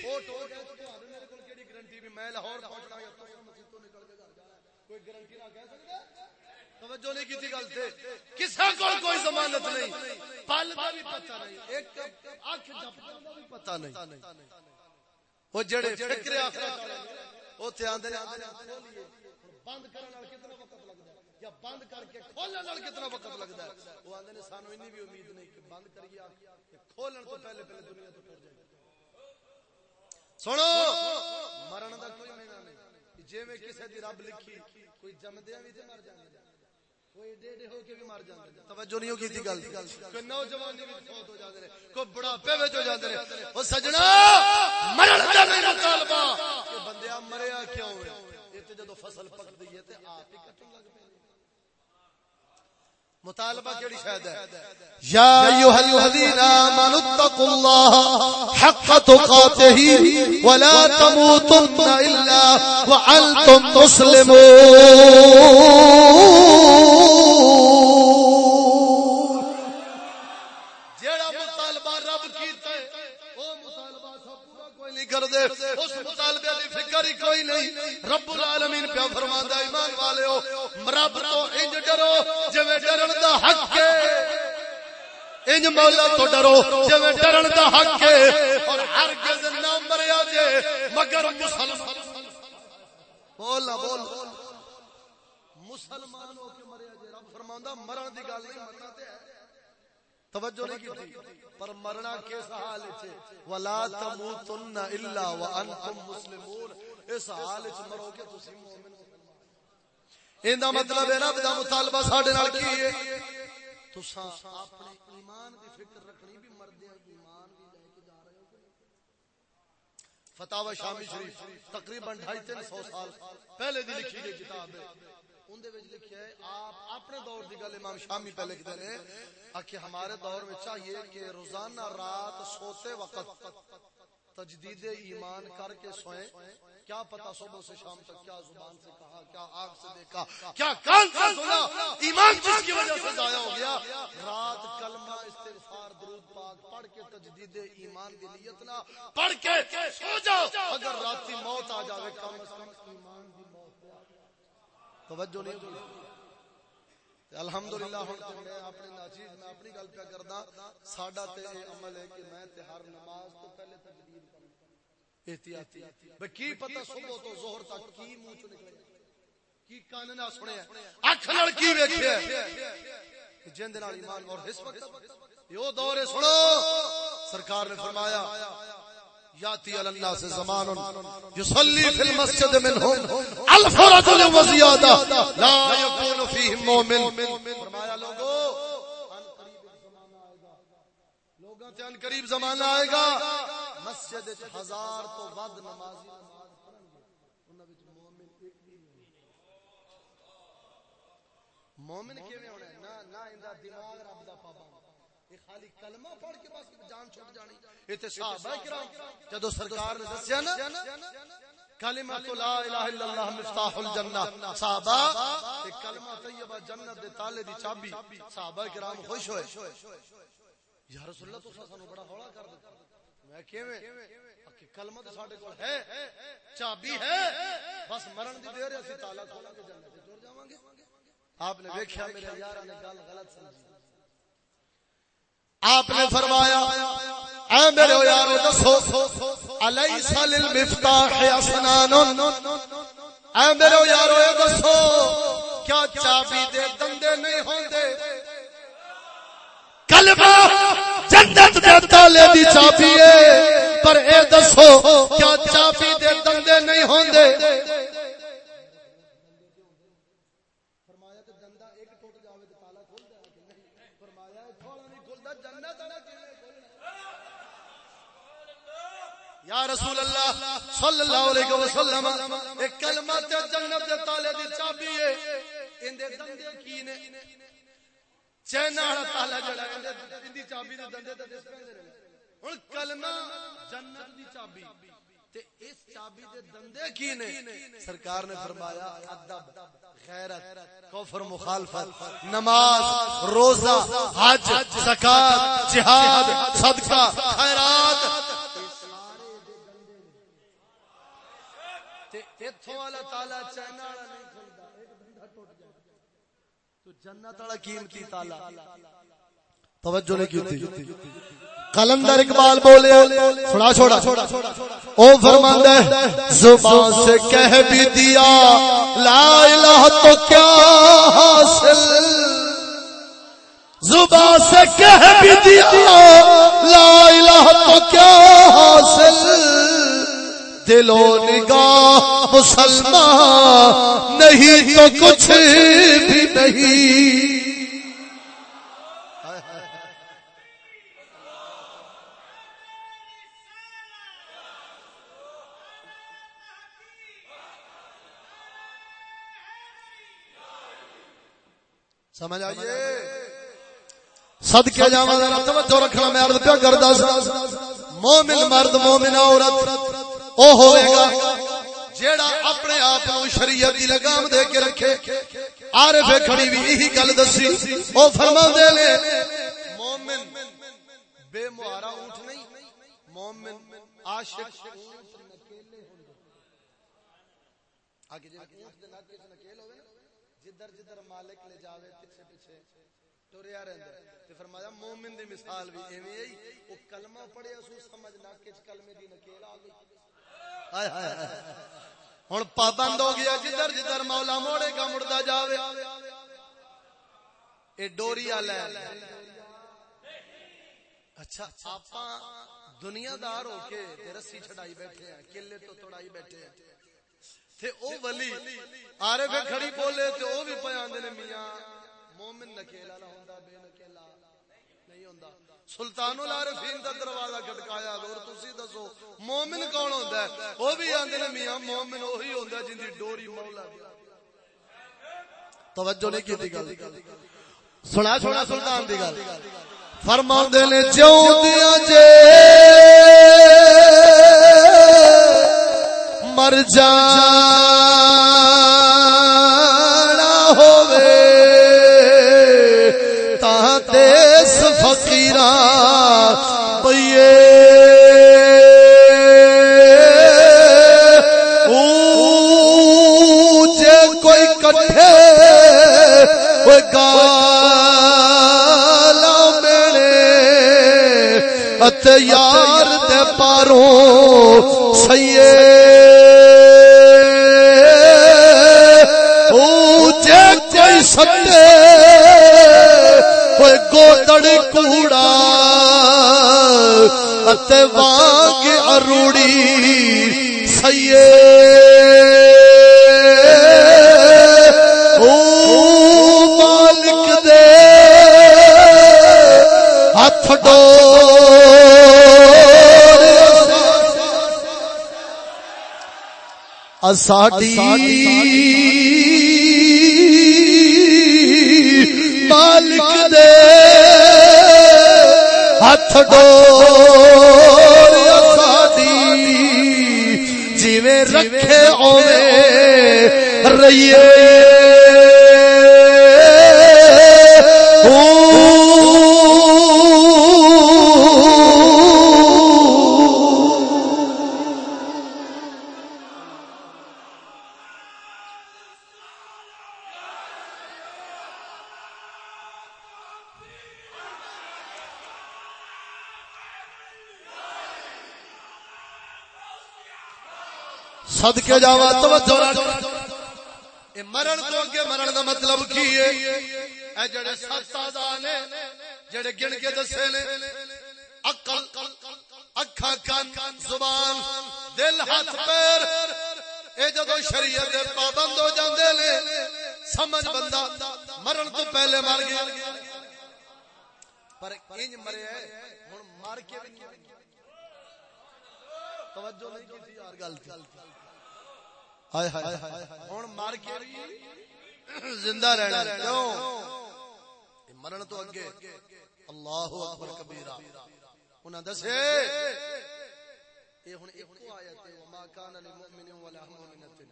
وہ ٹر گیا تو میرے کول کیڑی گارنٹی بھی؟ میں لاہور پہنچنا یا تو مسجد تو نکل کے گھر جانا۔ کوئی گارنٹی نہ کہہ سکتا۔ توجہ نہیں کیتی گل تے۔ کسے کول کوئی ضمانت نہیں۔ پل دا بھی پتہ نہیں۔ ایک اکھ جھپکن دا بھی پتہ نہیں۔ او جڑے فکر اخرت او تے آندے نے بند کرن نال کتنا وقت لگدا یا بند کر کے کھولن نال کتنا وقت لگدا ہے؟ او آندے نے سانو انی بھی امید نہیں کہ بند کریے کہ کھولن تو پہلے پہلے دنیا تو ٹر جائے۔ سنو، مرن دا کوئی مہینہ نہیں۔ جی میں دی رب لکھی، کوئی جمدیا بھی مر جاندے کوئی ڈیڈے ہو کے بھی مر جاندے توجہ نہیں گل۔ کوئی فوت ہو جاندے نے کوئی بڑھاپے وچ ہو جاندے نے او سجنا، مرن دا نہیں مطالبہ کہ بندیا مریا کیوں ہے یہ تے جدوں فصل پک دی ہے تے آپ ہی کٹن لگ پے۔ مطالبہ کیڑی شاید ہے؟ یا ایھا الذین آمنوا اتقوا اللہ حق تقاته ولا تموتن الا وانتم مسلمون. کر دے اس مطالبے دی فکر ہی کوئی نہیں۔ رب العالمین پیا فرماندا ایمان والےو رب تو انج ڈرو، جویں ڈرن دا حق ہے۔ انج مولا تو ڈرو، جویں ڈرن دا حق ہے۔ اور ہرگز نہ مریا جے، مگر مسلمان۔ بول بول مسلمان ہو کے مریا جے، رب فرماندا مرن دی گل نہیں مرنا تے ہے۔ توجہ نہیں کی پر مرنا کس حال وچ ولا تموتن الا وانتم مسلمون۔ اس حال وچ مرو گے تسی مومن۔ ایندا مطلب ہے نا دا مطالبہ ساڈے نال کی ہے؟ تساں اپنے ایمان دی فکر رکھنی بھی مردے ایمان بھی لے کے جا رہے ہو فتح شامی شریف، تقریباً ڈھائی تین سو سال پہلے دی لکھی گئی کتاب ہے۔ لکھا ہے، آپ اپنے دور کی گل امام شامی پہ لکھتے ہیں کہ ہمارے دور میں چاہیے کہ روزانہ رات سوتے وقت تجدید ایمان کر کے سوئیں۔ کیا پتا صبح سے شام تک کیا زبان سے کہا، کیا آگ سے دیکھا، کیا کان سے سنا۔ ایمان جس کی وجہ سے ضائع ہو گیا۔ رات کلمہ استغفار درود پاک پڑھ کے تجدید ایمان کی نیت نہ پڑھ کے سو جاؤ۔ اگر رات کی موت آ جاوے، کم از کم ایمان کی موت۔ توجہ نہیں ہوئی الحمدللہ ہن میں اپنے ناچیز میں اپنی گل پہ کردا ساڈا تے عمل ہے کہ میں تے ہر نماز تو پہلے تکبیر کروں۔ احتیاطی۔ بھئی کی پتہ صبح تو ظہر تک کی منہ چ نکلے؟ کی کان نہ سنیا؟ اکھ نال کی ویکھیا؟ جن دے نال ایمان اور اس وقت دور سنو۔ سرکار نے فرمایا یاتی علی الناس زمان یصلی فی المسجد منهم الف رجل وزیادہ لا یکون فیہم مومن۔ فرمایا لوگو لوگوں تے ان قریب زمانہ آئے گا۔ مسجد ہزار تو ود نمازی نماز پڑھن گے۔ انہاں وچ مومن ایک بھی نہیں مومن کیویں ہونا ہے؟ نہ نہ ایندا دماغ رب دا پابند۔ خالی کلمہ پڑھ کے بس جان جانی۔ تے صحابہ کرام جدو سرکار نے دسیا نا کلمہ لا الہ الا اللہ مفتاح الجنہ۔ صحابہ تے کلمہ طیبہ جنت دے تالے دی چابی۔ صحابہ کرام خوش ہوئے۔ یا رسول اللہ سانو بڑا ہولا کر دتا۔ میں کیویں؟ کہ کلمہ تو ساڈے کول ہے چابی ہے۔ بس مرن دی دیر اسی تالا جنت تے ٹر جاواں گے آپ نے دیکھیا میرے یاراں نے گل غلط سمجھی۔ آپ نے فرمایا، اے میرے یارو دسو الیس للمفتاح اسنان اے میرے یارو اے دسو، کیا چابی دے دندے نہیں ہوندے؟ کلمہ جنت دے تالے دی چابی ہے، پر اے دسو، کیا چابی دے دندے نہیں ہوندے؟ جنت یا رسول اللہ، صلی اللہ علیہ وسلم، ایک کلمہ تے جنت دے تالے دی چابی ہے۔ ان دے دندے کی نے؟ چینا والا تالا جڑا ان دی چابی دے دندے تے دس پے ہن کلمہ جنت دی چابی۔ تے اس چابی دے دندے کی نے سرکار نے فرمایا، ادب، غیرت، کفر، مخالفت، نماز، روزہ، حج، زکات، جہاد، صدقہ، خیرات۔ والا نہیں ایک بندہ ٹوٹ جائے تو جنت والا قیمتی تالا۔ توجہ نہیں کی تھی قلندر اقبال بولے، سنا چھوڑا۔ او فرماندا ہے، زبان سے کہہ بھی دیا، لا الہ تو کیا حاصل؟ زبان سے کہہ بھی دیا، لا الہ تو کیا حاصل؟ دل و نگاہ مسلمان نہیں تو کچھ بھی نہیں۔ سمجھ آئیے؟ سد کے جا توجہ رکھنا میں عرض پیا کردا مومن مرد مومن عورت او ہوئے گا جیڑا اپنے آپ شریعت کی لگام دے کے رکھے۔ عارف کھڑی بھی یہی گل دسی۔ او فرما دے لے مومن بے مہارا اونٹ نہیں مومن عاشق آگے جی اونٹ دے نکیل ہوئے۔ جدھر جدھر مالک لے جاوے پیچھے پیچھے ٹوریا رہندا تے فرمایا، مومن دی مثال بھی ایویں ہی او کلمہ پڑھیا، سو سمجھ ناکے کلمے دی نکیل آ گئی۔ ہوں پابند ہو گیا، جدھر جدھر مولا موڑے گا مڑتا جائے یہ ڈوری اچھا آپ دنیا دار ہو کے رسی چڑائی بیٹھے ہیں کلے تو توڑائی بیٹھے ہیں۔ تے او ولی، آرے پہ کھڑی بولے تے او بھی پہ آندے نے میاں۔ مومن نکیلا نہ ہوندا، بے نکیلا نہیں ہوندا۔ سلطان العارفین دا دروازہ کھٹکایا اور تسی دسو، مومن کون ہوندا ہے؟ او بھی آندے نے میاں، مومن وہی ہوندا ہے جن دی ڈوری مولا دی۔ توجہ نہیں کیتی گل۔ سنا سنا سلطان دی گل۔ فرماندے نے، جیوں دیاں جے مر جان یار دے پاروں سیے او جے کوئی ستے کوئی گوتڑ کوڑا۔ تے واگ اروڑی سیے ہاتھ ڈو ساڈی مالک دے ہاتھ ڈور ساڈی جیویں رکھے اوے رہیے زندہ رہنا کیوں؟ مرن تو اگے۔ اللہ اکبر کبیرہ۔ انہاں دسے۔ اے ہن ایکو آیت ہے، وما کان للمؤمن ولا مؤمنۃ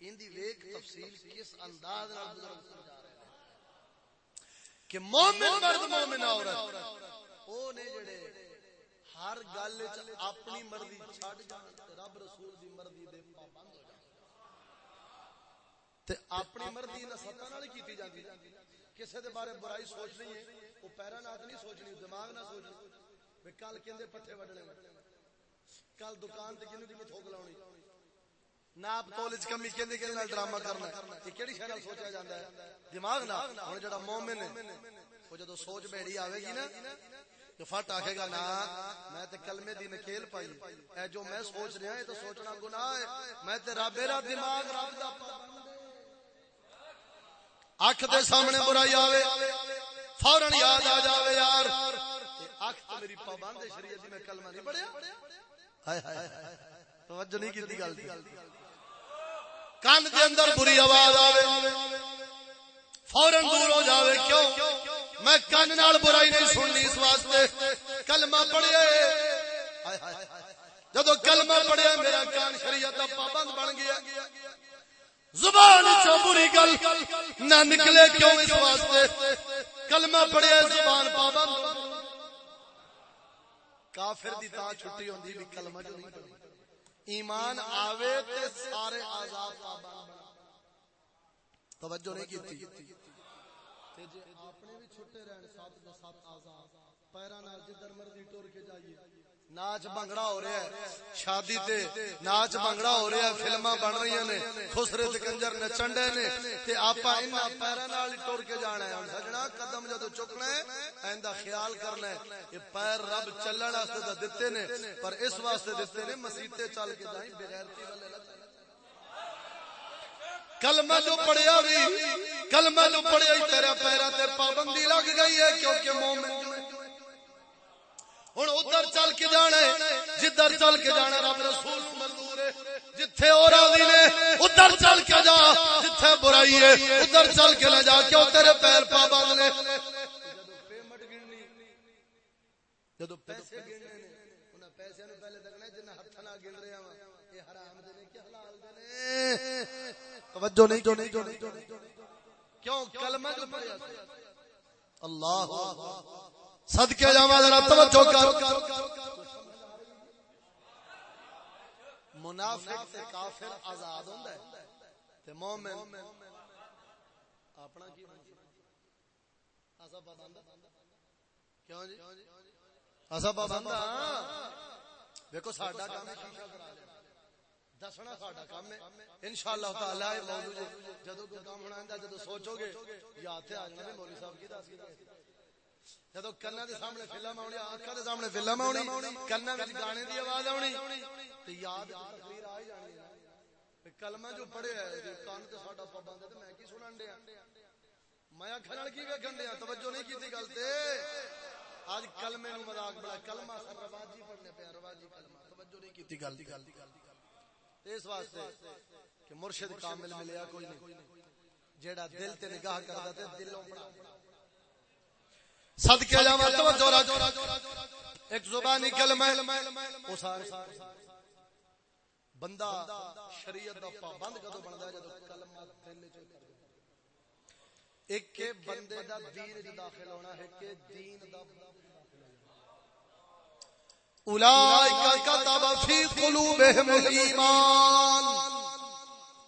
ان دی ویک تفصیل کس انداز نال بزرگ سمجھا رہے ہیں۔ کہ مومن مرد مومن عورت۔ او نے جڑے ہر گل اپنی مرضی چھڈ جان، رب رسول دی مرضی دے پابند ہو جان تے اپنی مرضی نہ ستا نال کیتی جاندی۔ کسے دے بارے برائی سوچ نہیں ہے۔ او پیرا نال نہیں سوچنی دماغ نہ سوچنی۔ وی کل کیندے پٹھے وڈنے کل دکان تے کینو دی میں تھوک لاونی۔ ناپ تولج کمی کیندے کیندے نال ڈرامہ کرنا۔ یہ کیڑی شے نال سوچیا جاندا ہے؟ دماغ نال۔ ہن جڑا مومن ہے او جدوں سوچ بیڑی آوے گی نا تو فٹ آکھے گا نا میں تے کلمے دی نکیل پائی۔ اے جو میں سوچ رہا ہے تو سوچنا گناہ ہے۔ میں تے رب میرا دماغ رب دا اکھ دے سامنے برائی آوے فورن یاد آ جاوے یار۔ اکھ تے میری پابند شریعت میں کلمہ نہیں پڑھیا۔ ہائے ہائے توجہ نہیں کیتی گل دی۔ کان دے اندر بری آواز آوے۔ فورن دور ہو جاوے کیوں؟ میں کن نال برائی نہیں سننی اس واسطے۔ کلمہ پڑھیا جدو کلمہ پڑھیا میرا کان شریعت کا پابند بن گیا۔ زبان چو بری گل نہ نکلے کیوں اس واسطے؟ کلمہ پڑھیا زبان پابند۔ کافر دی تا چھٹی ہوندی بھی کلمہ جو نہیں پڑھی ایمان آوے تے سارے آزاد پابند توجہ نہیں کیتی۔ تے جے اپنے بھی چھوٹے رہن ساتھ دے ساتھ آزاد۔ پیرا نال جدھر مرضی ٹور کے جائیے ناچ بنگڑا ہو رہا ہے۔ شادی تے ناچ بنگڑا ہو رہا ہے۔ فلماں بن رہی ہیں خسرے تے کنجر نچن ڈے نے۔ تے آپا انہاں پیرا نال ٹور کے جانا ہے۔ سجنا قدم جدو چکنا ہے، ایندا خیال کرنا ہے یہ پیر رب چلن واسطے تے دتے نے۔ پر اس واسطے دتے نے مسجد تے چل کے جائیں بغیرتی والے کلمہ جو پڑھیا بھی کلمہ جو پڑھیا ہی تیرا پیرا تے پابندی لگ گئی ہے۔ کیونکہ مومن ہوں ادھر چل کے جانا جدھر چل کے جانا رب رسول منظور ہے۔ جتھے اور راضی نے، ادھر چل کے جا، جتھے برائی ہے، ادھر چل کے نہ جا۔ کیوں تیرے پیر پا باندھ جدو پیسے گننے نے انہاں پیسے نو پہلے گن ہاں حرام دے نے کہ حلال دے نے؟ توجہ نہیں جو نہیں جو نہیں کیوں؟ کلمہ جو پڑھیا اللہ صدقے جاواں ذرا توجہ کر۔ منافق تے کافر آزاد ہوندا ہے۔ تے مومن اپنا کی اسا پابند کیوں جی؟ اسا پابند دیکھو ساڈا کام شیشہ کرا لے دسنا ساڈا کام ہے۔ انشاءاللہ تعالی موضوع جی، جدوں کوئی کام ہونا ہے جدوں سوچو گے، یاد تے آ جانے مولوی صاحب کی دس کی۔ جدو کنا دے سامنے فلم آنی آنکھا دے سامنے فلم آنی کنا وچ گانے دی آواز آنی تے یاد تقریر آ جانی ہے کلمہ جو پڑھے ہے جی کان تے ساڈا پابند ہے تے میں کی سنن دیا میں اکھاں نال کی ویکھن دیا توجہ نہیں کیتی گل تے اج کلمے نو مذاق بڑا کلمہ سر رواجی پڑھنے پیا رواجی کلمہ توجہ نہیں کیتی گل دی اس واسطے کہ مرشد کامل ملیا کوئی نہیں جیڑا دل تے نگاہ کردا تے دلوں پڑھا صدقے جاواں توجہ رکھ۔ ایک زبانی کلمہ او سارے بندہ شریعت دا پابند کدو بندا ہے کلمہ دل وچ ایک کے بندے دا دین وچ داخل ہونا ہے کہ دین دا اولائک کتب فی قلوبہم الایمان۔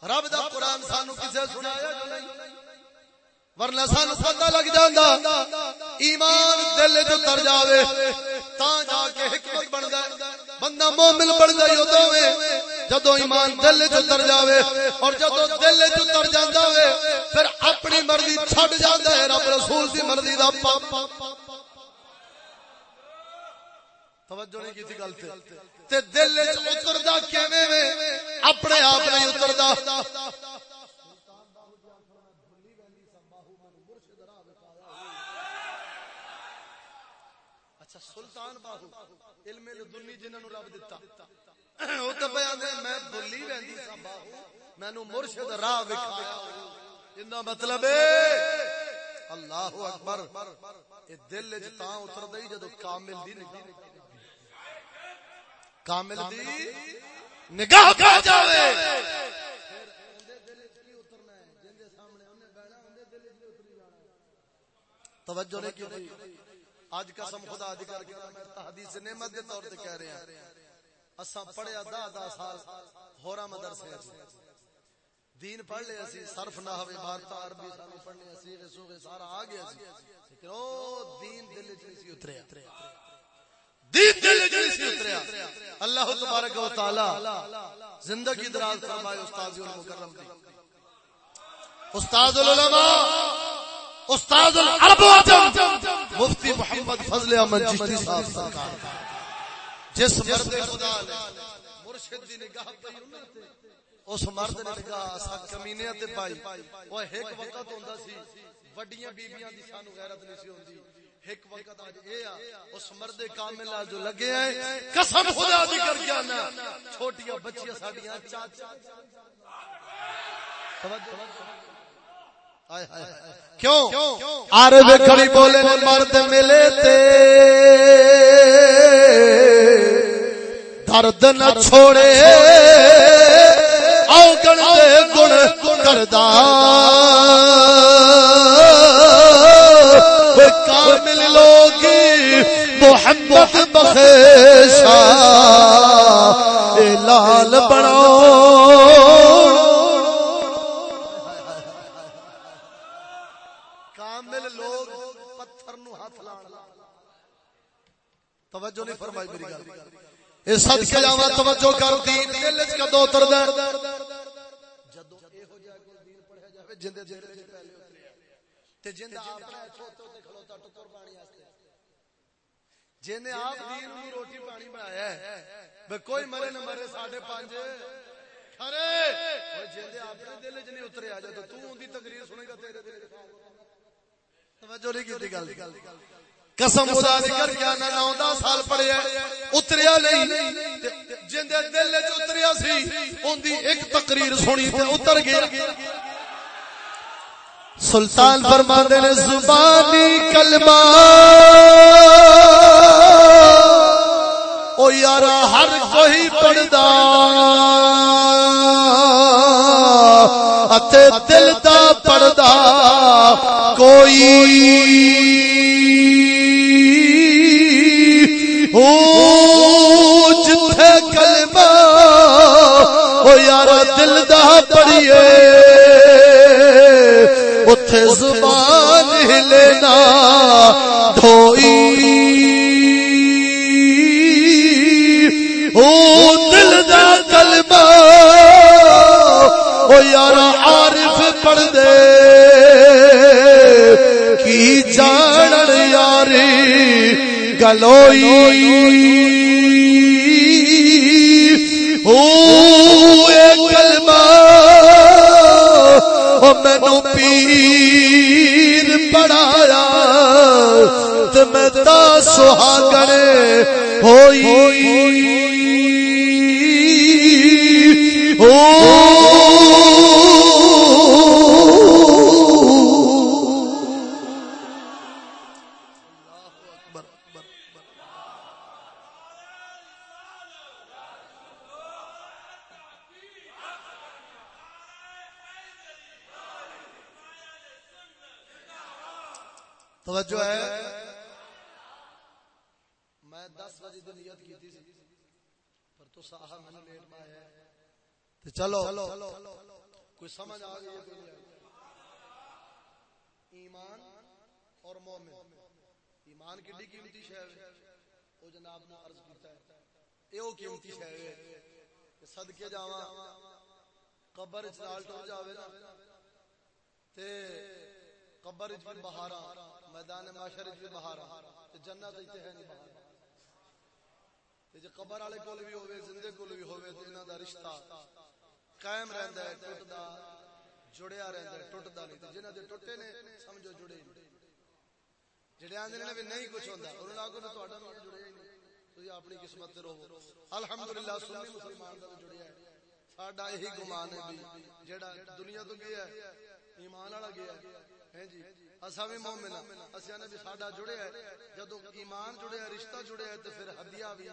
رب دا قرآن سانو کسے سنایا جو نہیں؟ ورنہ سان پتہ لگ جاندا ایمان دل جو تر جاوے، تا جا کے حکمت بن جائے بندہ مومن بن جائے او دوے جدو ایمان دل جو تر جاوے اور جدو دل جو تر جاندا وے پھر اپنی مرضی چھڈ جاندا ہے، رب رسول دی مرضی دا پاپ توجہ نہیں کیتی گل تے۔ تے دل وچ اتردا کیویں اپنے آپ نہیں اتردا اچھا سلطان باہو علم لدنی جنہاں نو رب دتا۔ او تے بیان دے میں بھلی ویندی سا باہو مینوں مرشد راہ وکھایا۔ جندا مطلب ہے اللہ اکبر۔ اے دل وچ تاں اتر دئی جدوں کامل دی نگاہ۔ کامل دی نگاہ کر جاوے۔ توجہ نہیں کی اج قسم خدا دی کر کے میں تحدیث نعمت دے طور تے کہہ رہا ہاں۔ اساں پڑھیا 10 10 سال ہورا مدرسے وچ۔ دین پڑھ لے اسی صرف نحو عبارت عربی سانو پڑھنے اسی سوغے سارا آ گیا سی۔ لیکن او دین دل وچ نہیں سی اتریا۔ دین دل وچ نہیں سی اتریا۔ اللہ تبارک و تعالی زندگی دراز فرمائے استاد المکرم دی۔ استاد العلماء استاد العرب و عجم۔ مفتی محمد فضل احمد چشتی صاحب سرکار جس مرد خدا نے مرشد دی نگاہ پئی اس مرد نے نگاہ اسا کمینے تے پائی۔ او ایک وقت ہوندا سی، وڈیاں بیبییاں دی سانو غیرت نہیں سی ہوندی۔ ایک وقت اج اے آ، اس مرد کامل نال جو لگے ہیں قسم خدا دی کر کے انا چھوٹیاں بچیاں ساڈیاں چاچا۔ توجہ۔ کیوں؟ عرب کھڑی بولے مرد ملے تے۔ درد نہ چھوڑے۔ اوگن دے گن کردا کامل لوگی محمد بخشا۔ لال بناؤ۔ فرمائی میری گل۔ اے صدقے جاواں توجہ کر، دین دل وچ اتردا جدوں ایہو جہا کوئی دین پڑھیا جاوے، جندے دل وچ پہلے اتریا تے اپنا تے کھلوتا ٹکر پانی واسطے۔ آپ دین روٹی پانی بنایا ہے، بے کوئی مرے نہ مرے ساڈے پانچ۔ اپنے دل وچ نہیں اتریا تو اون دی تقریر سنے گا تیرے دل توجہ نہیں کیتی گل۔ قسم خدا دی کر کے انا 9 سال پڑھیا اتریا نہیں جندے دل وچ اتریا سی اون دی ایک تقریر سنی تے اتر گیا۔ سلطان فرماندے نے، زبانی کلمہ۔ او یارا، ہر کوئی پڑھدا۔ اتے دل دا پڑھدا۔ کوئی پڑیے اتے زبان ہلنا دھوئی۔ او دل دا کلمہ او یارا عارف پڑھ دے۔ کی جانڑ یاری گلوئی۔ او کلمہ مینو پیر پڑھایا تو میں تا سہاگڑے ہوئی۔ ہو توجہ ہے؟ میں دس بجے تو نیت کی تھی پر تو صاحب میں لیٹ میں آیا تو چلو۔ کوئی سمجھ آ گئی ایمان اور مومن۔ ایمان کی ڈی قیمتی شہر وہ جناب نے عرض کیتا ہے۔ اے او قیمتی شہر ہے کہ صدقے جاواں قبر چال ٹر جاوے نا۔ تے قبر وچ بھی بہارا میدان معاشر وچ بھی بہارا تے جنت وچ ہے نہیں بہارا تے جے قبر والے کول بھی ہوے زندے کول بھی ہوے تے انہاں دا رشتہ قائم رہندا ہے، ٹوٹدا، جڑیا رہندا ہے، ٹوٹدا نہیں۔ تے جنہاں دے ٹوٹے نے، سمجھو جڑے نہیں۔ جڑے آندے نے بھی نہیں کچھ ہوندا۔ انہاں لاگو تے تہاڈا جڑیا ہی نہیں۔ تسی اپنی قسمت تے رہو۔ الحمدللہ، سنی مسلمان دا جڑیا ہے۔ ساڈا یہی گمان ہے بھی جڑا دنیا تو گیا ہے، ایمان والا گیا ہے۔ ہیں جی؟ اسا بھی مومن اسا نے بھی ساڈا جڑیا ہے، جدوں ایمان جڑیا رشتہ جڑیا ہے، تے پھر ہدیہ بھی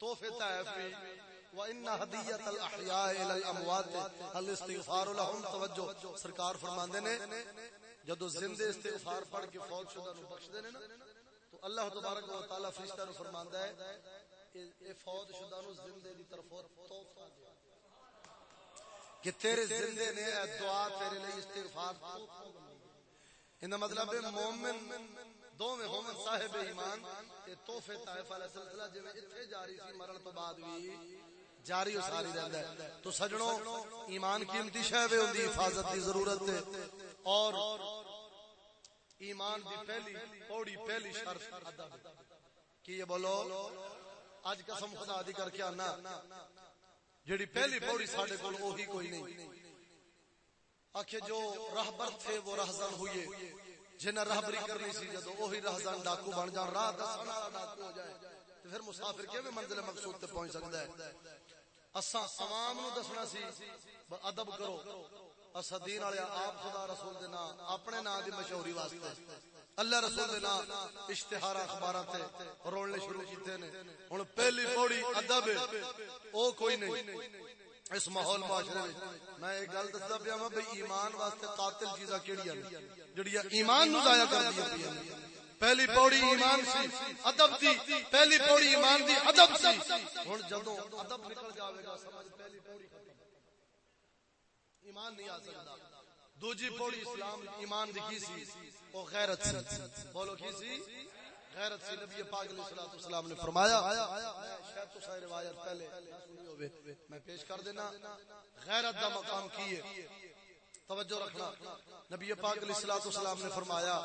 تحفے تحف بھی وان ہدیت الاحیاء الى الاموات الاستغفار لهم؟ توجہ۔ سرکار فرماندے نے، جدوں زندے استغفار پڑھ کے فوت شدہ نو بخش دے نے نا، تو اللہ تبارک و تعالی فرشتہ نو فرماندا ہے، اے فوت شدہ نو زندے دی طرف تحفہ دے۔ کہ تیرے زندے نے دعا تیرے لیے استغفار ان مطلب ہے مومن دو میں مومن صاحب ایمان، تے تحفے طائف علیہ سلسلہ جویں ایتھے جاری سی مرن تو بعد بھی جاری و ساری رہندا ہے تو سجنوں، ایمان قیمتی شے وے ہوندی، حفاظت دی ضرورت ہے اور ایمان دی پہلی پوڑی، پہلی شرط ادب۔ کی یہ بولو اج قسم خدا دی کر کے آنا جڑی پہلی پوڑی ساڈے کول وہی کوئی نہیں۔ آخے جو راہبر تھے وہ رہزن ہوئے۔ جنہیں راہبری کرنی سی جدو وہی رہزن ڈاکو بن جان راہ دسن والا ڈاکو ہو جائے۔ تو پھر مسافر کیویں منزل مقصود تے پہنچ سکدا ہے؟ اساں عوام نو دسنا سی ادب کرو۔ اسا دین والے آپ خدا رسول دے نام، اپنے نام دی مشہوری واسطے۔ اللہ رسول دے نام اشتہار اخباراں تے رولنے شروع کیتے نے۔ ہن پہلی پوڑی ادب او کوئی نہیں۔ اس ماحول معاشرے وچ میں ایک گل دسدا پیا میں بھئی ایمان واسطے قاتل چیزاں کیڑیاں جڑیاں ایمان نو ضائع کر دیاں پیاں پہلی پوڑی ایمان سی، ادب دی پہلی پوڑی ایمان دی ادب سی۔ ہن جدوں ادب نکل جاوے گا، سمجھ پہلی پوڑی ختم ایمان نہیں آ سکتا دوجی پوڑی اسلام، ایمان دی کی سی؟ او غیرت سی۔ بولو کی سی؟ غیرت سی نبی پاک علیہ الصلوۃ والسلام نے فرمایا، شاید تو ساری روایت پہلے میں پیش کر دینا، غیرت دا مقام کی ہے؟ توجہ رکھنا۔ نبی پاک علیہ الصلوۃ والسلام نے فرمایا،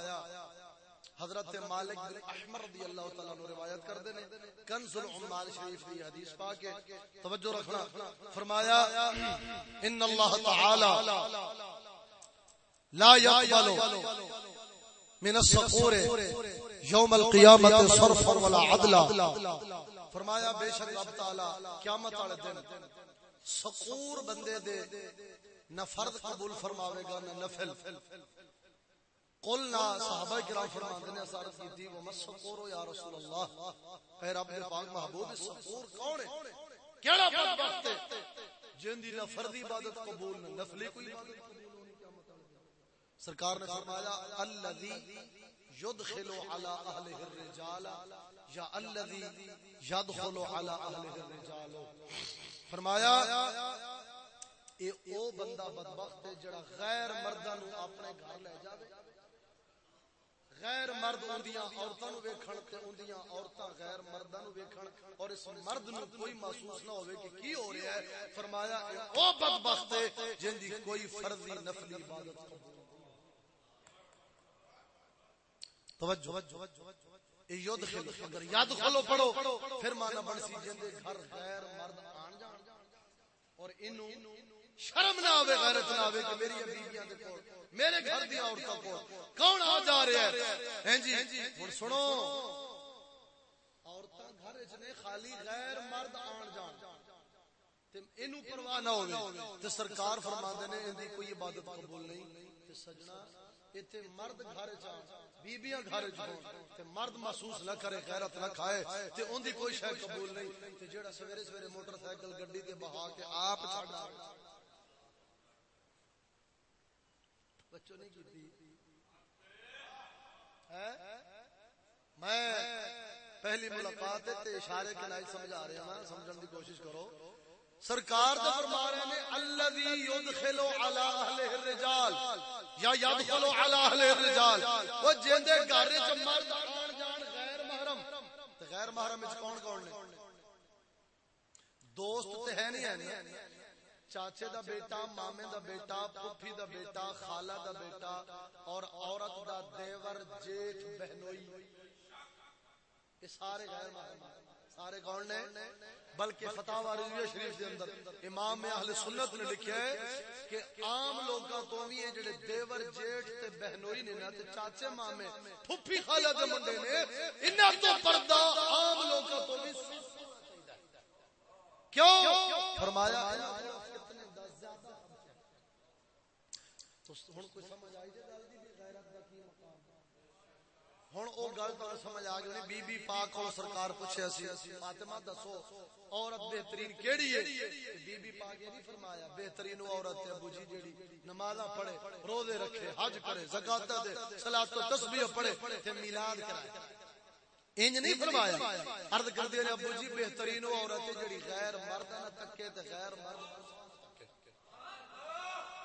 حضرت مالک بن احمر رضی اللہ تعالی عنہ روایت کر دے کنز العمال شریف دی حدیث پاک ہے۔ توجہ رکھنا۔ فرمایا، ان اللہ تعالی لا يقبل من الصقور یوم القیامت صرفا ولا عدلا فرمایا بے شک رب تعالی قیامت والے دن سقور بندے دے نہ فرض قبول فرماوے گا نہ نفل. قلنا صحابہ کرام فرماتے ہیں سارت کی تھی وہ مسقور یا رسول اللہ. اے رب پاک محبوب سقور کون ہے؟ کیڑا بدبخت ہے؟ جن دی نہ فرضی عبادت قبول نہ نفلی کوئی عبادت سرکار نے فرمایا الذی يدخل على اهله الرجال یا الذي يدخل على اهله الرجال. فرمایا، اے او بندہ بدبخت ہے جڑا غیر مرداں نو اپنے گھر لے جاوے. غیر مرد اوندیاں عورتاں نو ویکھن تے اوندیاں عورتاں غیر مرداں نو ویکھن اور اس مرد نو کوئی محسوس نہ ہوے کہ کی ہو رہا ہے. فرمایا، اے او بدبخت ہے جن دی کوئی فرضی نفلی عبادت قبول توجہ یدخل اگر یدخلو پڑھو، پھر گھر غیر مرد آن جان۔ اور انو شرم نہ آوے، غیرت نہ آوے کہ میری دے کول، میرے گھر دی کون آ جا رہا ہے؟ ہیں جی ہن سنو۔ عورتاں گھر وچ نے خالی غیر مرد آن جان۔ تے اینو پرواہ نہ ہوے تے سرکار فرماندے نے کوئی عبادت قبول نہیں۔ تے سجنا، ایتھے مرد گھر وچ بیبیاں گھر تے مرد محسوس نہ کرے، غیرت نہ کھائے، تے اون دی کوئی شے قبول نہیں۔ تے جیڑا سویرے سویرے موٹر سائیکل گڈی تے بہا کے آپ چھڈ آ بچوں نہیں کی میں پہلی ملاقات تے اشارے کے لائے سمجھا رہا ہوں سمجھن دی کوشش کرو۔ سرکار دے فرما رہے نے، الذی یدخلوا علی اہل الرجال، یا یدخلوا علی اہل الرجال او جیندے گھر وچ مرد آن جان غیر محرم، تے غیر محرم وچ کون کون نے؟ دوست تے ہے نہیں ہے، چاچے دا بیٹا، مامے دا بیٹا، پھپھی دا بیٹا، خالہ دا بیٹا، اور عورت دا دیور جیٹھ بہنوئی۔ یہ سارے غیر محرم سارے کون نے بلکہ فتح رضویہ شریف دے اندر امام اہل سنت نے لکھا ہے کہ عام لوگاں تو بھی ہیں جڑے دیور جیٹھ تے بہنوئی نے نا تے چاچے مامے پھپھی خالہ دے منڈے نے، انہاں تو پردہ عام لوگاں تو بھی کیوں؟ فرمایا ہوں کوئی سمجھ آئی جائے گل دی غیرت دا کی مقام ہن او گل تو سمجھ آ گئی بی بی پاک کو سرکار پوچھیا سی، فاطمہ دسو، عورت بہترین کیڑی ہے؟ بی بی پاک یہ نہیں فرمایا، بہترین عورت ہے ابو جی جیڑی نمازاں پڑھے، روزے رکھے، حج کرے، زکات دے صلات و تسبیح پڑھے، تے میلاد کرائے۔ انج نہیں فرمایا، عرض کر دیا ابو جی بہترین عورت ہے جیڑی غیر مرد نہ تکے تے غیر مرد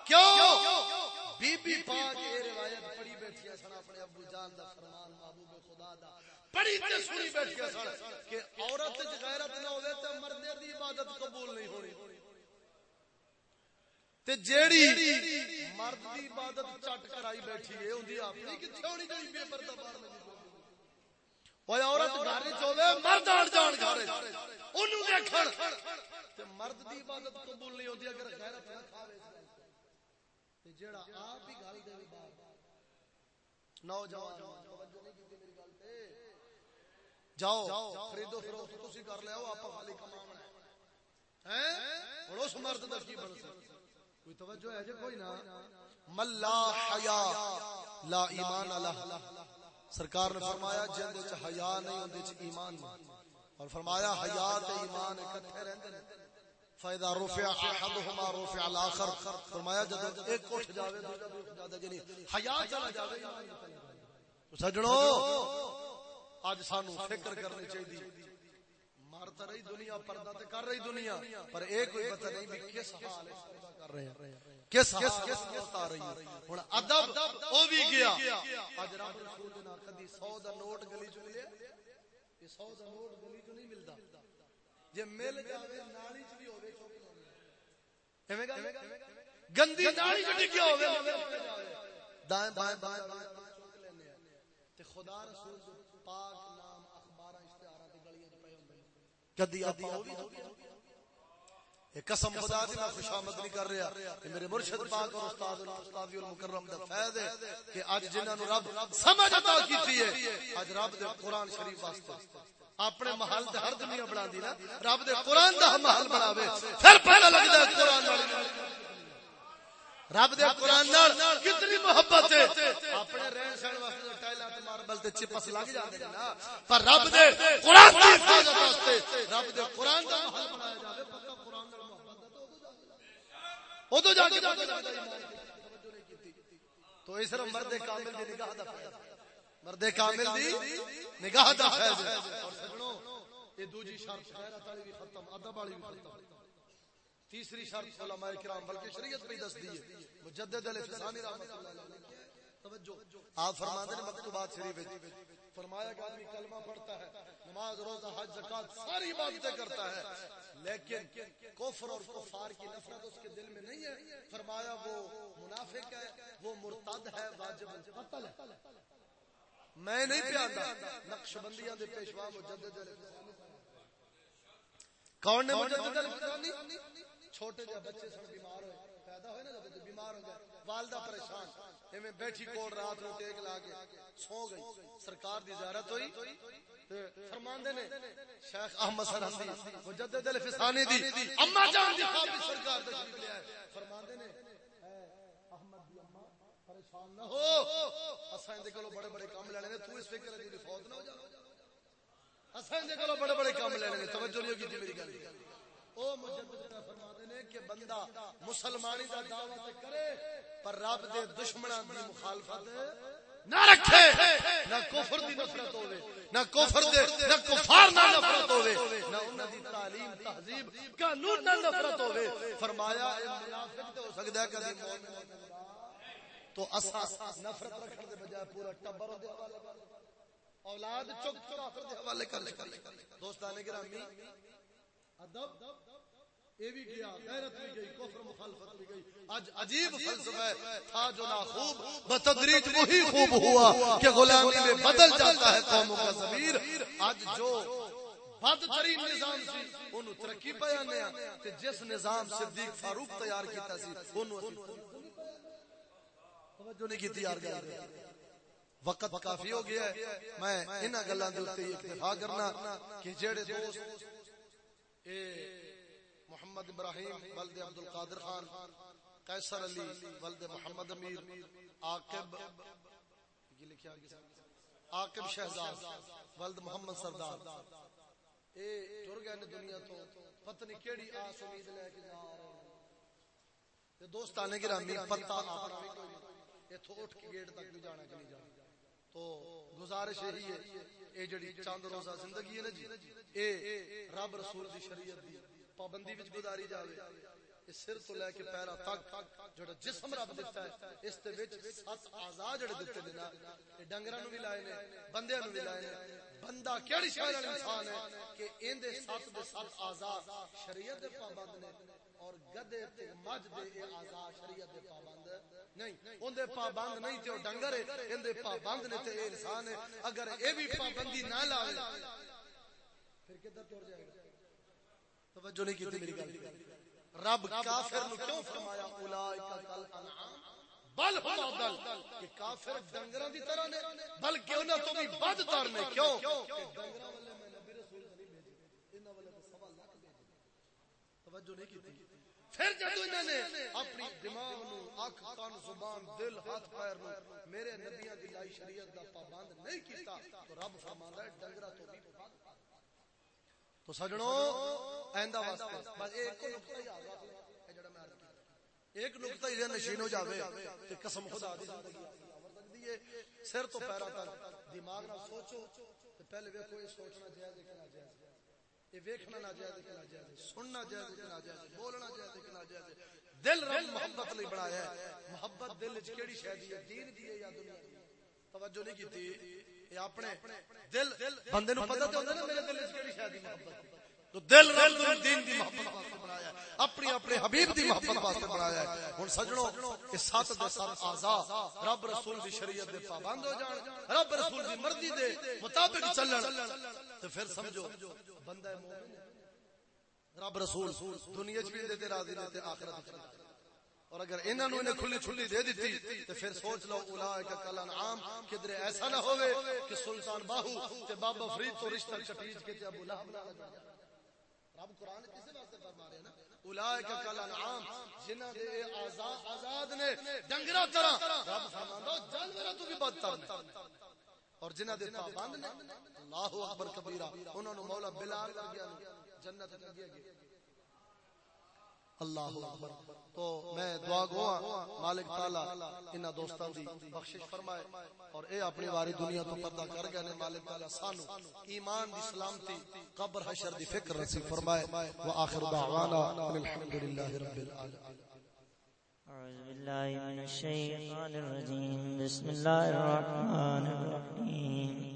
کیوں؟ بی بی پاک یہ روایت پڑھی بیٹھی سن اپنے ابو جان دا فرمان محبوب خدا دا۔ پڑھی تے سنی بیٹھی سن کہ عورت وچ غیرت نہ ہوے تے مردے دی عبادت قبول نہیں ہونی۔ تے جیڑی مرد دی عبادت چٹ کرائی بیٹھی ہے اندی اپنی کتھے ہونی چاہیے بے پردہ باہر نہیں اوے عورت گھر وچ ہوے مرد آن جان گھر اونوں دیکھن۔ تے مرد دی عبادت قبول نہیں ہوندی اگر غیرت نہ کھاوے۔ جڑا آپ ہی دے نوجوان جاؤ خریدو فروخت تسی کر آپ خالی کماونا ہے۔ بڑو سمرد دا کی بن کوئی توجہ ہے جے؟ کوئی نہ۔ ملا حیا لا ایمان اللہ سرکار نے فرمایا جن چ حیا نہیں اون دے چ ایمان نہیں۔ اور فرمایا حیا تے ایمان اکٹھے رہندے نے۔ فائدہ رفع احدهما رفع الاخر فرمایا، جب ایک اٹھ جاوے دوسرا بھی اٹھ جاتا یعنی حیا چلا جاوے۔ تو سجنو اج سانو فکر کرنی چاہیے مارتا رہی دنیا، پردہ تے کر رہی دنیا۔ پر ایک کوئی پتہ نہیں بھی کس حال کر رہے ہیں۔ کس کس کس ہوتا رہی ہے۔ ہن ادب او بھی گیا۔ اج رب رسول نے کدی 100 دا نوٹ گلی چ ملیا یہ 100 دا نوٹ گلی چ نہیں ملدا۔ جے مل جاوے نالی چ بھی ہوے ایویں گل؟ گندی نالی چ ڈگیا ہوے دائیں بائیں بائیں چوک لینے تے خدا رسول پاک نام اخباراں اشتہاراں تے گلیاں چ پے ہوندے۔ کدی آپا او بھی قسم خدا دی میں خوشامد نہیں کر رہا کہ میرے مرشد پاک اور استاد استادی المکرم دا فیض ہے۔ کہ اج جنہاں نو رب سمجھ عطا کیتی ہے اج رب دے قرآن شریف واسطے۔ اپنے محل تے ہر دنیا بنا دی نا رب دے قرآن دا محل بناوے پھر پتہ لگدا ہے قرآن والی رب دے قرآن نال کتنی محبت ہے۔ اپنے رہن سہن واسطے ٹائلاں تے ماربل تے چپس لگ جاندے نا۔ پر رب دے قرآن دی حفاظت واسطے۔ رب دے قرآن دا محل بنایا جاوے پتہ قرآن نال ادو جا کے تو اس طرح مرد کامل دی نگاہ دا مرد کامل دی نگاہ دا فیض ہے۔ اور سجنوں یہ دوجی شرط غیرت والی بھی ختم، ادب والی بھی ختم۔ تیسری شرط علماء کرام، بلکہ شریعت پہ دس ہے۔ مجدد الفسانی رحمۃ اللہ علیہ توجہ۔ آپ فرماتے ہیں مکتوبات شریف فرمایا کہ آدمی کلمہ پڑھتا ہے، نماز، روزہ، حج زکات ساری عبادتیں کرتا ہے۔ لیکن کفر اور کفار کی نفرت اس کے دل میں نہیں ہے۔ فرمایا وہ منافق ہے، وہ مرتد ہے، واجب القتل ہے۔ میں نہیں پیادا نقش بندیاں دے پیشوا مجدد کون نے مجدد چھوٹے جا بچے سن بیمار ہوئے، پیدا ہوئے نا جب بیمار ہو گئے والدہ پریشان، ایویں بیٹھی کوڑ رات نو ٹیک لا کے سو گئی، سرکار دی زیارت ہوئی فرماندے نے، شیخ احمد سرحدی مجدد الفسانی دی، اما جان دی خواب سرکار تشریف جی لے آئے۔ فرماندے نے پریشان نہ ہو۔ اساں دے کولو بڑے بڑے کام لینے نے، تو اس فکر دی جی فوت نہ ہو جا اساں دے کولو بڑے بڑے کام لینے نے، توجہ نہیں کی جی میری گل۔ او مجدد نے فرماندے نے کہ بندہ مسلمانی دا دعوی کرے، پر رب دے دشمناں دی مخالفت نہ رکھے۔ نہ کفر دی نفرت ہوے نہ کفر دے، نہ کفار نہ نفرت ہوے نہ انہاں دی تعلیم، تہذیب، قانون نہ نفرت ہوے فرمایا، اے منافق تے ہو سکدا ہے کبھی مومن تو اسا نفرت رکھنے دے بجائے پورا ٹبر دے حوالے اولاد چک چک دے حوالے کر لے دوستانے گرامی، ادب، یہ بھی گیا، غیرت بھی گئی، کفر مخالفت بھی گئی۔ آج عجیب فلسفہ ہے، تھا جو نہ خوب بتدریج وہی خوب ہوا کہ غلامی میں بدل جاتا ہے قوموں کا ضمیر۔ آج جو بدترین نظام سی انہوں ترقی پیانے ہیں۔ جس نظام صدیق فاروق تیار کیتا سی، انہوں توجہ نہیں کی تیار گیا وقت کافی ہو گیا ہے۔ میں انہاں گلاں دے اوتے اکتفا کرنا کہ جڑے دوست اے محمد ابراہیم ولد عبد القادر خان، قیصر علی ولد محمد امیر، عاقب، یہ لکھیا عاقب شہزاد ولد محمد سردار۔ اے ٹر گئے نے دنیا تو، پتہ نہیں کیڑی آس امید لے کے جا رہے ہیں تے دوستانے گرامی پتہ اپنا بھی کوئی ایتھوں اٹھ کے گیٹ تک بھی جانا کہ نہیں جانا تو گزارش یہی ہے، اے جڑی چاند روزہ زندگی ہے نا جی اے رب رسول دی شریعت دی پابندی وچ گزاری جاوے اس سر تو لے کے پیرا تک جڑا جسم رب دیتا ہے، اس دے وچ سات اعضاء جڑے دتے نے نا، اے ڈنگراں نو بھی لائے نے، بندیاں نو بھی لائے نے۔ بندہ کیڑی شے والا انسان ہے کہ این دے سات دے سات اعضاء شریعت دے پابند نے اور گدے تے مجھ دے اے اعضاء شریعت دے پابند نہیں۔ اون دے پابند نہیں تے او ڈنگر ہے این دے پابند نے تے اے انسان ہے۔ اگر اے بھی پابندی نہ لاوے پھر کدھر ٹر جائے گا؟ توجہ نہیں کیتی میری گل۔ رب کافر نو کیوں فرمایا؟ اولائک کل انعام۔ بل ہم کہ کافر ڈنگراں دی طرح نے بلکہ انہاں تو بھی بد تر نے۔ کیوں؟ ڈنگراں والے میں نبی رسول نہیں بھیجے۔ انہاں والے تو سوا لاکھ بھیجے۔ توجہ نہیں کیتی پھر جدو انہوں نے اپنی دماغ نو، اکھ کان زبان، دل، ہاتھ، پیر نو میرے نبیاں دی لائی شریعت دا پابند نہیں کیتا، تو رب فرماندا ہے ڈنگرا تو بھی بد تو سجنوں آئندہ واسطے، بس ایک نقطہ یاد رکھ اے ہی آ گیا ایک نقطہ ہی نشین ہو جاوے کہ قسم خدا دی زندگی سر تو پیرا تک دماغ نہ سوچو تو پہلے ویکھو، یہ سوچنا جائز ہے کہ ناجائز یہ ویکھنا ناجائز ہے کہ ناجائز سننا جائز ہے کہ ناجائز بولنا جائز ہے کہ ناجائز دل رب محبت لئی بنایا ہے۔ محبت دل وچ کیڑی شے دی ہے؟ دین دی ہے یا دنیا دی؟ توجہ نہیں کیتی۔ اپنے دل، بندے نو پتہ تے ہوندا نا میرے دل وچ کیڑی شے دی محبت تو دل رب نے دین دی محبت واسطے بنایا ہے، اپنی اپنے حبیب دی محبت واسطے بنایا ہے۔ ہن سجنوں کہ سات دے سات اعضاء رب رسول دی شریعت دے پابند ہو جان، رب رسول دی مرضی دے مطابق چلن۔ تے پھر سمجھو، بندہ مومن رب رسول دنیا چ بھی دے راضی نے تے آخرت اور اگر انہاں نو انہیں کھلی چھلی دے دیتی تے پھر سوچ لو اولئک کل انعام، کدھر ایسا نہ ہوے کہ سلطان باہو تے بابا فرید تو رشتہ چٹیج کے تے ابو لہب نہ لگا رب قرآن کسی واسطے فرما رہے ہیں نا اولئک کل انعام جنہاں دے آزاد آزاد نے ڈنگرا طرح رب فرماندا جانوراں تو بھی بدتر نے اور جنہ دے پابند نے اللہ اکبر کبیرہ انہاں نو مولا بلال کر گیا جنت کر گیا اللہ اکبر۔ تو میں دعا گوا مالک تعالی انہاں دوستاں دی بخشش فرمائے اور اے اپنی واری دنیا تو پردہ کر گئے نے مالک تعالی سانو ایمان دی سلامتی، قبر حشر دی فکر نصیب فرمائے۔ واخر دعوانا الحمدللہ رب العالمین۔ أعوذ بالله من الشيطان الرجيم بسم الله الرحمن الرحيم